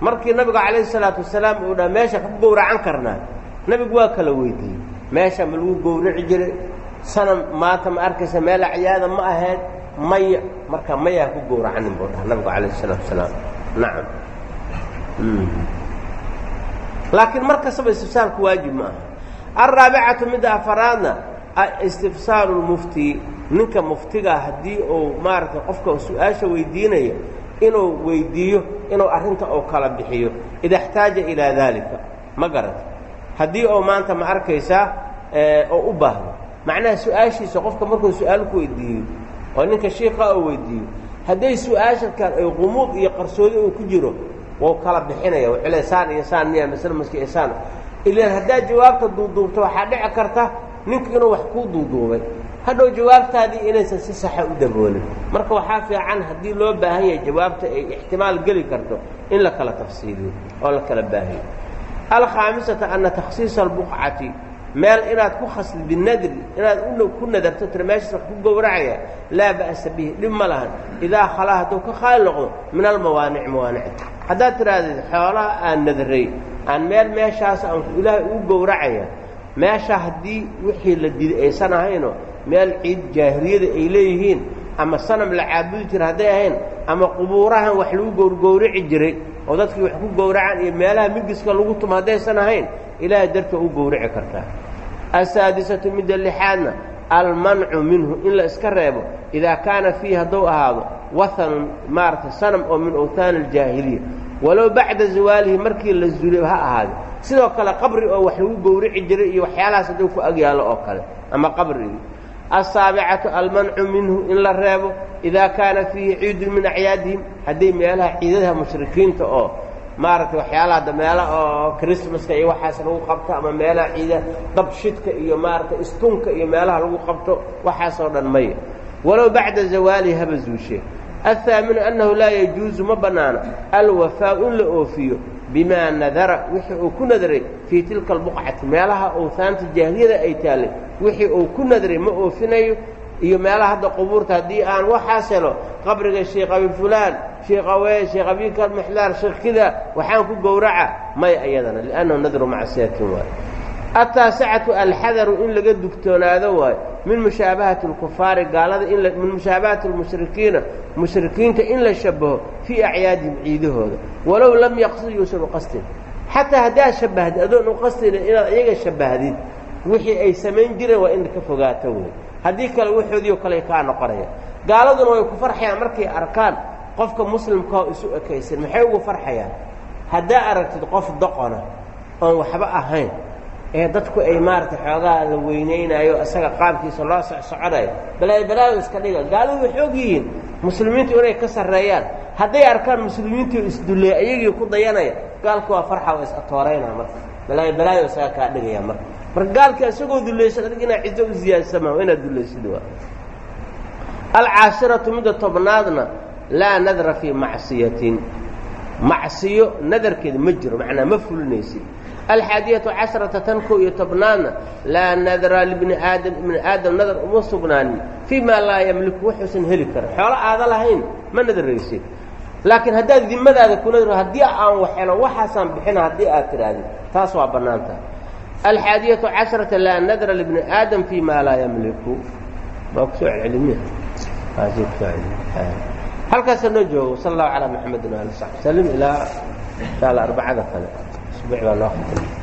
markii nabigu calayhi salaatu wasalaam uu dhaa meesha ka gowracan karnaa. Nebigu waa kala weydiiyey. Meesha ma lagu gowraci jiray. Sanam maanta ma arkaysa meel acyaada ma ahayn maya marka mayaa ku gowracanin buu dhaha nabigu calayhi salaatu wasalaam. Nacam. Laakiin mar kastaba istifsaalku waajib ma aha. Alraabicatu midda afaraadna istifsaalu lmufti ninka muftigaa haddii uu maaragtay qofka su'aasha weydiinaya inuu weydiiyo inuu arrinta uu kala bixiyo. Ida اxtaaja ilaa daalika ma garata haddii oo maanta ma arkaysaa oo u baahdo. Macnaha su'aashiisa qofka markuu su'aal ku weydiiyo oo ninka shiika uu weydiiyo hadday su'aashakan ay qumuud iyo qarsoodi uu ku jiro wou kala bixinaya. Wuxuu le saan iyo saan miya masle maski iyo ilaan haddaad jawaabta duuduubto waxaa dhici karta ninka inuu wax kuu duuduubay hadhow jawaabtaadii inaysan si saxa u daboolin marka waxaa fiican haddii loo baahan yahay jawaabta ay ixtimaal geli karto in la kala tafsiiliyo oo la kala baahiyo. Alkhaamisata ana takhsiisa albuqcati meel inaad ku khasli binadri inaad ku nadarto tira meeshaas wax ku gowracaya laa ba'sa bihi dhib ma lahan. Idaa khalaa hadduu ka khaali noqdo min almawaanic mawaanicda haddaad tidhaahdid xoolaha aan nadray aan meel meeshaas aan ilaahay ugu gowracaya meesha haddii wixii la diday aysan ahaynoo meel ciid jaahiliyada ay leeyihiin ama sanam la caabudi jira hadday ahayn ama qubuurahan wax lagu gowrgowrici jiray oo dadkii wax ku gowracaan iyo meelaha migiska lagu tumo haddaysan ahayn ilaahay darta u gowrici kartaa. Asaadisatu midda lixaadna almancu minhu in la iska reebo idaa kaana fiihi hadduu ahaado wahanun maaragtay sanam oo min awhaani aljaahiliya. Walow bacda zawaalihi markii la zuliyo ha ahaado sidoo kale qabri oo wax lagu gowrici jiray iyo waxyaalahaas hadduu ku agyaalo oo kale ama qabrigii asaabicatu almancu minhu in la reebo idaa kaana fiihi ciidun min acyaadihim hadday meelaha ciidadaha mushrikiinta oo maaragtay waxyaalaha meela oo christmaska iyo waxaas lagu qabto ama meelaha ciida dabshidka iyo maaragtay istunka iyo meelaha lagu qabto waxaasoo dhan maya walow bacda zawaalihi haba zuushe aلhaaminu annahu laa yajuuzu ma bannaana alwafaau in la oofiyo bimaa nadara wixii uu ku nadaray fii tilka albuqcati meelaha owhaanta jaahiliyada ay taallay wixii uu ku nadaray ma oofinayo iyo meelaha hadda qubuurta haddii aan waxaas helo qabriga sheekh abi fulaan sheekh awee sheekh abikal mixlaar sheekh kida waxaan ku gowraca may ayadana liannahu nadru macsiyatin waayo ataasicatu alxadaru in laga dugtoonaado waayo min mushaabahati اlkufaari gaalada min mushaabahati اlmushrikiina mushrikiinta in la shabaho fii acyaadihim ciidahooda walow lam yaqsid yuusan u qastin xataa haddaad shabahdid adoon u qastina inaad iyaga shabahdid wixii ay samayn jireen waa in ka fogaato wey haddii kale waxoodiio kale kaa noqonaya gaaladuna way ku farxayaan markay arkaan qofka muslimkaoo isu ekaysan. Maxay ugu farxayaan? Haddaa aragtid qof doqona oon waxba ahayn ee dadku ay maaragtay xoogaa la weynaynaayo isaga qaabkiisa loo socsoconayo balaayo balaayo iska dhiga gaaladu way xoog yihiin muslimiintu inay ka sarreeyaan. Hadday arkaan muslimiintii isdulleey ayagii ku dayanaya gaalku waa farxa waa is-atooraynaa marka. Balaayo balaayo isaga kaa dhigaya marka. Marka gaalka isagoo dullaysan adig inaad cizo u ziyaadsama waa inaad dullaysid waa. Alcaashiratu midda tobnaadna laa nadra fii macsiyatin. Macsiyo nadarkeeda ma jiro macnaa ma fulinaysid. Alxaadiyatu casharata tan kow iyo tobnaadna laa nadra libni aadam ibni aadam nadar uma sugnaanin. Fii maa laa yamliku wuxuusan heli karin. Xoolo aada lahayn ma nadaraysid laakiin haddaad dimadaada ku nadro haddii aan wax helo waxaasaan bixina haddii aad tidhaahdid taas waa bannaan alxaadiyatu casharata laa nadra libni aadam fii maa laa yamliku. Maa ku soo celcelimiya noo joogo sal allahu calaa maxamedin ali saxbi salim ilaa insha arbacada kale. Asbuuc baa noo khatay